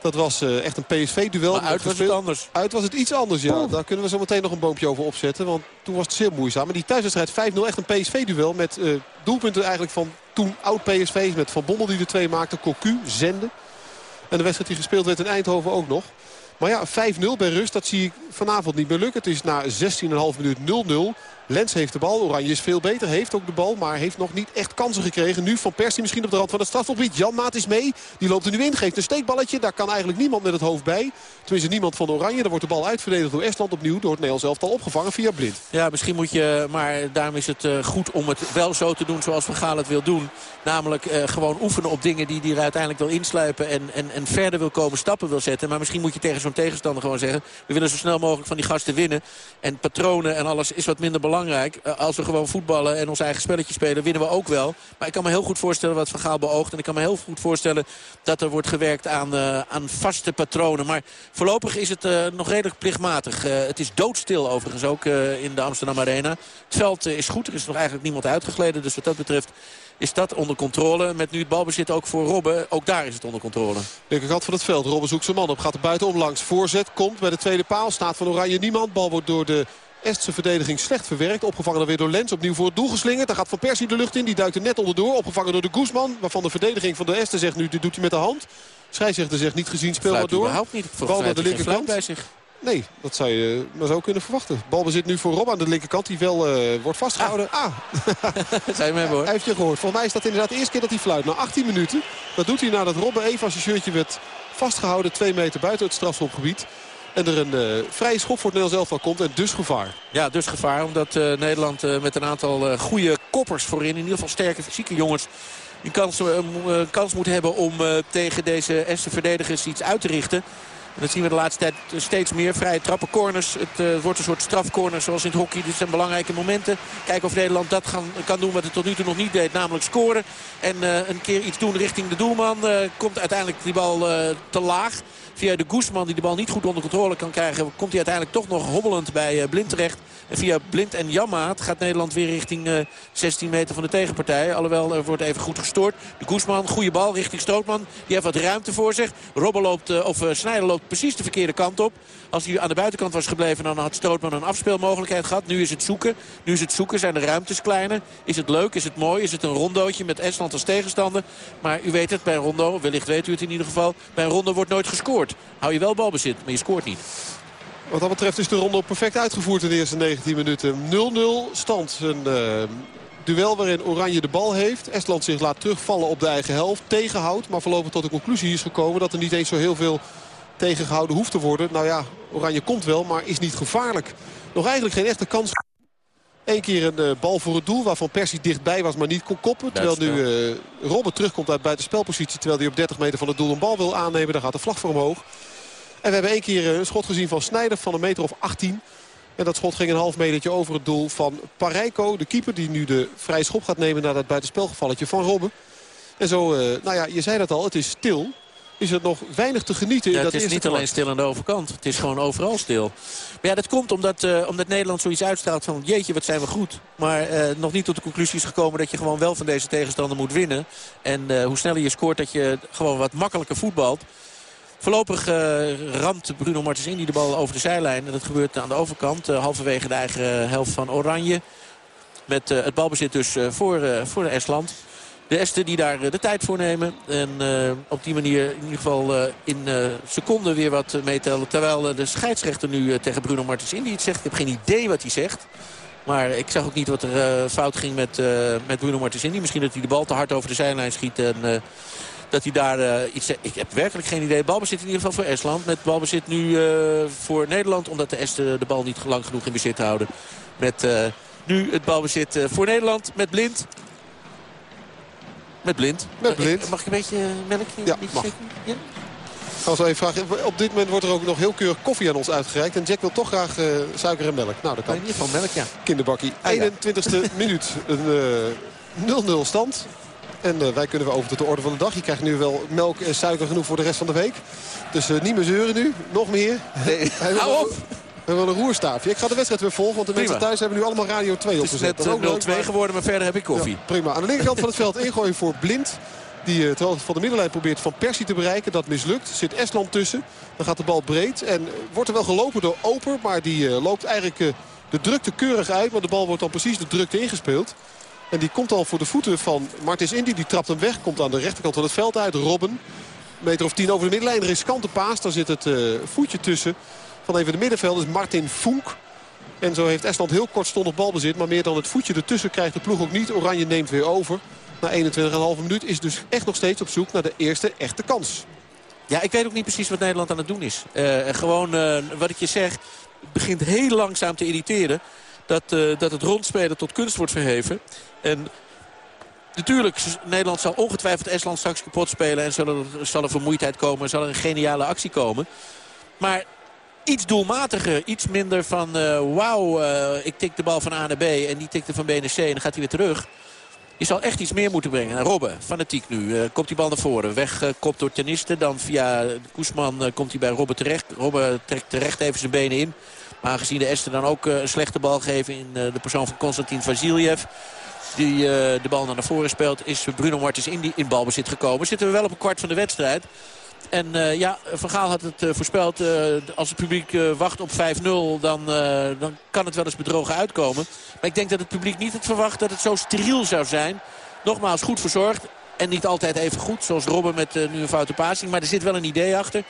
Dat was eh, echt een PSV-duel. Maar uit was het anders. Uit was het iets anders, ja. Daar kunnen we zo meteen nog een boompje over opzetten. Want toen was het zeer moeizaam. Maar die thuiswedstrijd 5-0 echt een PSV-duel. Met doelpunten eigenlijk van toen oud PSV. Met Van Bommel die er twee maakte. Cocu, Zende. En de wedstrijd die gespeeld werd in Eindhoven ook nog. Maar ja, 5-0 bij rust, dat zie ik vanavond niet meer lukken. Het is na 16,5 minuut 0-0. Lens heeft de bal. Oranje is veel beter. Heeft ook de bal. Maar heeft nog niet echt kansen gekregen. Nu Van Persie misschien op de rand van het strafgebied. Jan Maat is mee. Die loopt er nu in. Geeft een steekballetje. Daar kan eigenlijk niemand met het hoofd bij. Tenminste niemand van Oranje. Dan wordt de bal uitverdedigd door Estland opnieuw. Door het Nederlands elftal opgevangen via Blind. Ja, misschien moet je, maar daarom is het eh, goed om het wel zo te doen zoals Van Gaal het wil doen. Namelijk eh, gewoon oefenen op dingen die hij er uiteindelijk wil insluipen en, en, en verder wil komen, stappen wil zetten. Maar misschien moet je tegen zo'n tegenstander gewoon zeggen, we willen zo snel mogelijk van die gasten winnen. En patronen en alles is wat minder belangrijk. Eh, als we gewoon voetballen en ons eigen spelletje spelen, winnen we ook wel. Maar ik kan me heel goed voorstellen wat Van Gaal beoogt. En ik kan me heel goed voorstellen dat er wordt gewerkt aan, eh, aan vaste patronen. Maar voorlopig is het eh, nog redelijk plichtmatig. Het is doodstil overigens ook in de Amsterdam Arena. Het veld is goed, er is nog eigenlijk niemand uitgegleden. Dus wat dat betreft is dat onder controle. Met nu het balbezit ook voor Robben. Ook daar is het onder controle. Linkerkant van het veld. Robben zoekt zijn man op. Gaat er buitenom langs. Voorzet komt bij de tweede paal. Staat van Oranje niemand. Bal wordt door de Estse verdediging slecht verwerkt. Opgevangen dan weer door Lens. Opnieuw voor het doel geslingerd. Daar gaat Van Persie de lucht in. Die duikt er net onderdoor. Opgevangen door de Guzman. Waarvan de verdediging van de Esten zegt nu dit doet hij met de hand. Scheidsrechter zegt niet gezien speel maar door. überhaupt niet. Bal naar de linkerkant. bij zich. Nee, dat zou je maar zo kunnen verwachten. Balbezit nu voor Rob aan de linkerkant. Die wel eh, wordt vastgehouden. Ah, je me hebben hoor. hij heeft je gehoord. Volgens mij is dat inderdaad de eerste keer dat hij fluit. Na 18 minuten. Dat doet hij nadat Robben even als zijn shirtje werd vastgehouden. Twee meter buiten het strafschopgebied. En er een eh, vrije schop voor het Nederlands elftal komt. En dus gevaar. Ja, dus gevaar. Omdat eh, Nederland eh, met een aantal goede koppers voorin. In ieder geval sterke fysieke jongens. Die kans, kans moet hebben om tegen deze Estse verdedigers iets uit te richten. En dat zien we de laatste tijd steeds meer. Vrije trappen, corners. Het wordt een soort strafcorner zoals in het hockey. Dit zijn belangrijke momenten. Kijken of Nederland dat kan doen wat het tot nu toe nog niet deed. Namelijk scoren. En een keer iets doen richting de doelman. Komt uiteindelijk die bal te laag. Via de Guzman die de bal niet goed onder controle kan krijgen... komt hij uiteindelijk toch nog hobbelend bij eh, Blind terecht. En via Blind en Jammaat gaat Nederland weer richting eh, 16 meter van de tegenpartij. Alhoewel, wordt even goed gestoord. De Guzman, goede bal richting Strootman. Die heeft wat ruimte voor zich. Robben loopt, eh, of eh, Snijder loopt precies de verkeerde kant op. Als hij aan de buitenkant was gebleven, dan had Strootman een afspeelmogelijkheid gehad. Nu is het zoeken. Nu is het zoeken. Zijn de ruimtes kleiner? Is het leuk? Is het mooi? Is het een rondootje met Estland als tegenstander? Maar u weet het, bij rondo, wellicht weet u het in ieder geval... bij rondo wordt nooit gescoord. Hou je wel balbezit, maar je scoort niet. Wat dat betreft is de ronde perfect uitgevoerd in de eerste 19 minuten. 0-0 stand. Een eh, duel waarin Oranje de bal heeft. Estland zich laat terugvallen op de eigen helft. Tegenhoudt, maar voorlopig tot de conclusie is gekomen... dat er niet eens zo heel veel tegengehouden hoeft te worden. Nou ja, Oranje komt wel, maar is niet gevaarlijk. Nog eigenlijk geen echte kans. Eén keer een uh, bal voor het doel waarvan Persie dichtbij was, maar niet kon koppen. Terwijl nu uh, Robben terugkomt uit buitenspelpositie. Terwijl hij op 30 meter van het doel een bal wil aannemen. Dan gaat de vlag voor omhoog. En we hebben één keer uh, een schot gezien van Snijder van een meter of 18. En dat schot ging een half metertje over het doel van Parijko. De keeper die nu de vrije schop gaat nemen naar dat buitenspelgevalletje van Robben. En zo, nou ja, je zei dat al, het is stil is het nog weinig te genieten. Ja, dat het is niet kwart. alleen stil aan de overkant. Het is gewoon overal stil. Maar ja, dat komt omdat, uh, omdat Nederland zoiets uitstraalt van... jeetje, wat zijn we goed. Maar uh, nog niet tot de conclusie is gekomen dat je gewoon wel van deze tegenstander moet winnen. En uh, hoe sneller je scoort dat je gewoon wat makkelijker voetbalt. Voorlopig ramt Bruno Martens in die de bal over de zijlijn. En dat gebeurt aan de overkant, halverwege de eigen helft van Oranje. Met het balbezit dus voor, voor Estland. De Esten die daar de tijd voor nemen. En op die manier in ieder geval in seconden weer wat meetellen. Terwijl de scheidsrechter nu tegen Bruno Martens Indy iets zegt. Ik heb geen idee wat hij zegt. Maar ik zag ook niet wat er fout ging met, met Bruno Martens Indy. Misschien dat hij de bal te hard over de zijlijn schiet. En dat hij daar iets zegt. Ik heb werkelijk geen idee. Balbezit in ieder geval voor Estland. Met balbezit nu voor Nederland. Omdat de Esten de bal niet lang genoeg in bezit houden. Met nu het balbezit voor Nederland. Met Blind. Met blind. Met blind. Mag ik een beetje melk? Ja, mag. Ja? Gaan we even vragen. Op dit moment wordt er ook nog heel keurig koffie aan ons uitgereikt. En Jack wil toch graag uh, suiker en melk. Nou, dat kan. In ieder geval melk, ja. Kinderbakkie. Ah, 21ste minuut. Een 0-0 uh, stand. En uh, wij kunnen we over tot de orde van de dag. Je krijgt nu wel melk en suiker genoeg voor de rest van de week. Dus niet meer zeuren nu. Nog meer. Nee, hou op. We hebben een roerstaafje. Ik ga de wedstrijd weer volgen, want de prima. mensen thuis hebben nu allemaal Radio 2 opgezet. Het is net 0-2 geworden, maar verder heb ik koffie. Ja, prima. Aan de linkerkant van het veld ingooien voor Blind. Die terwijl van de middenlijn probeert Van Persie te bereiken. Dat mislukt. Zit Estland tussen. Dan gaat de bal breed. En wordt er wel gelopen door Oper. Maar die loopt eigenlijk de drukte keurig uit. Maar de bal wordt dan precies de drukte ingespeeld. En die komt al voor de voeten van Martins Indy. Die trapt hem weg. Komt aan de rechterkant van het veld uit. Robben. Meter of tien over de middenlijn. Riskante paas. Daar zit het voetje tussen van even de middenvelders. Martin Funk. En zo heeft Estland heel kortstondig balbezit. Maar meer dan het voetje ertussen krijgt de ploeg ook niet. Oranje neemt weer over. Na 21,5 minuut is dus echt nog steeds op zoek naar de eerste echte kans. Ja, ik weet ook niet precies wat Nederland aan het doen is. Uh, gewoon uh, wat ik je zeg, begint heel langzaam te irriteren. Dat, uh, dat het rondspelen tot kunst wordt verheven. En natuurlijk, Nederland zal ongetwijfeld Estland straks kapot spelen. En zal er, zal er vermoeidheid komen, zal er een geniale actie komen. Maar iets doelmatiger. Iets minder van uh, wauw, uh, ik tik de bal van A naar B en die tikte van B naar C en dan gaat hij weer terug. Je zal echt iets meer moeten brengen. Robben, fanatiek nu. Uh, komt die bal naar voren. Wegkopt door Teniste. Dan via Koesman komt hij bij Robben terecht. Robben trekt terecht even zijn benen in. Aangezien de Esten dan ook een slechte bal geven in de persoon van Konstantin Vasiljev. Die de bal naar voren speelt. Is Bruno Martens in, die, in balbezit gekomen. Zitten we wel op een kwart van de wedstrijd. En ja, Van Gaal had het voorspeld. Als het publiek wacht op 5-0, dan, dan kan het wel eens bedrogen uitkomen. Maar ik denk dat het publiek niet het verwacht dat het zo steriel zou zijn. Nogmaals, goed verzorgd. En niet altijd even goed, zoals Robben met nu een foute passing. Maar er zit wel een idee achter.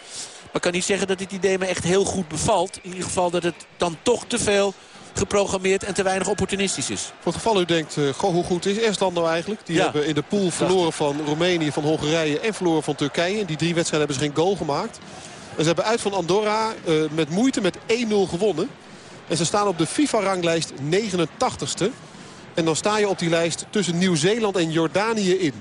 Maar ik kan niet zeggen dat dit idee me echt heel goed bevalt. In ieder geval dat het dan toch te veel geprogrammeerd en te weinig opportunistisch is. Voor het geval u denkt, uh, goh, hoe goed is Estland nou eigenlijk? Die Ja. hebben in de pool verloren van Roemenië, van Hongarije en verloren van Turkije. In die drie wedstrijden hebben ze geen goal gemaakt. En ze hebben uit van Andorra eh, met moeite met 1-0 gewonnen. En ze staan op de FIFA-ranglijst 89ste. En dan sta je op die lijst tussen Nieuw-Zeeland en Jordanië in.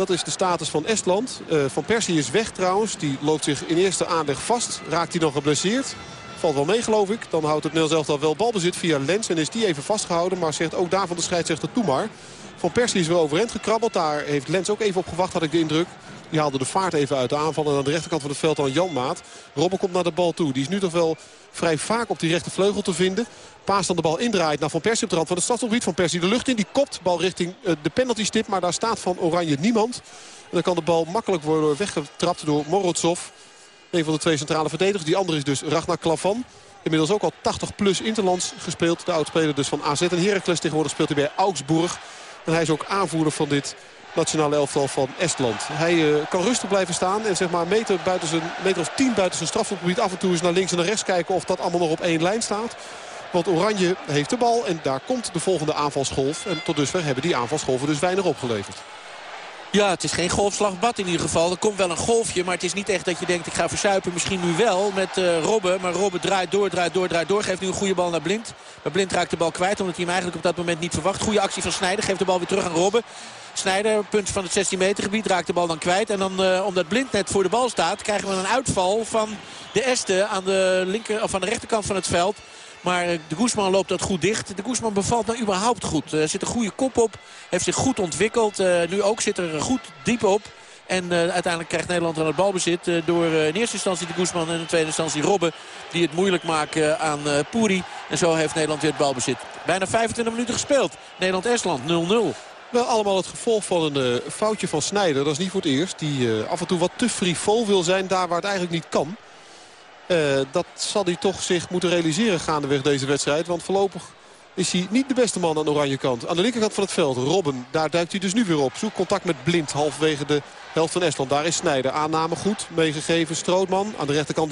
Dat is de status van Estland. Eh, van Persie is weg trouwens. Die loopt zich in eerste aanleg vast. Raakt hij dan geblesseerd? Valt wel mee geloof ik. Dan houdt het Nederlands elftal wel balbezit via Lens. En is die even vastgehouden. Maar zegt ook daar van de scheidsrechter toe maar. Van Persie is weer overeind gekrabbeld. Daar heeft Lens ook even op gewacht had ik de indruk. Die haalde de vaart even uit de aanval. En aan de rechterkant van het veld dan Janmaat. Robben komt naar de bal toe. Die is nu toch wel vrij vaak op die rechtervleugel te vinden. Paas dan de bal indraait naar Van Persie op de rand van het stadsgebied. Van Persie de lucht in. Die kopt bal richting uh, de penaltystip. Maar daar staat van Oranje niemand. En dan kan de bal makkelijk worden weggetrapt door Morozov. Een van de twee centrale verdedigers. Die andere is dus Ragnar Klavan. Inmiddels ook al 80 plus interlands gespeeld. De oudspeler dus van AZ en Heracles. Tegenwoordig speelt hij bij Augsburg. En hij is ook aanvoerder van dit nationale elftal van Estland. Hij uh, kan rustig blijven staan en zeg maar meter, buiten zijn, meter of tien buiten zijn strafgebied af en toe eens naar links en naar rechts kijken of dat allemaal nog op één lijn staat. Want Oranje heeft de bal en daar komt de volgende aanvalsgolf. En tot dusver hebben die aanvalsgolven dus weinig opgeleverd. Ja, het is geen golfslagbad in ieder geval. Er komt wel een golfje, maar het is niet echt dat je denkt... ik ga versuipen, misschien nu wel met uh, Robben. Maar Robben draait door, draait door, draait door. Geeft nu een goede bal naar Blind. Maar Blind raakt de bal kwijt, omdat hij hem eigenlijk op dat moment niet verwacht. Goede actie van Snijder, geeft de bal weer terug aan Robben. Snijder, punt van het 16 meter gebied, raakt de bal dan kwijt. En dan, uh, omdat Blind net voor de bal staat, krijgen we een uitval van de Este aan de, linker, of aan de rechterkant van het veld. Maar eh, de Guzman loopt dat goed dicht. De Guzman bevalt nou überhaupt goed. Er zit een goede kop op. Heeft zich goed ontwikkeld. Uh, nu ook zit er goed diep op. En uiteindelijk krijgt Nederland dan het balbezit door in eerste instantie de Guzman en in tweede instantie Robben. Die het moeilijk maken aan Poeri. En zo heeft Nederland weer het balbezit. Bijna 25 minuten gespeeld. Nederland-Estland 0-0. Wel allemaal het gevolg van een foutje van Snijder. Dat is niet voor het eerst. Die af en toe wat te frivol wil zijn daar waar het eigenlijk niet kan. Uh, dat zal hij toch zich moeten realiseren gaandeweg deze wedstrijd. Want voorlopig is hij niet de beste man aan de oranje kant. Aan de linkerkant van het veld, Robben. Daar duikt hij dus nu weer op. Zoek contact met Blind halverwege de helft van Estland. Daar is Snijder. Aanname goed. Meegegeven Strootman. Aan de rechterkant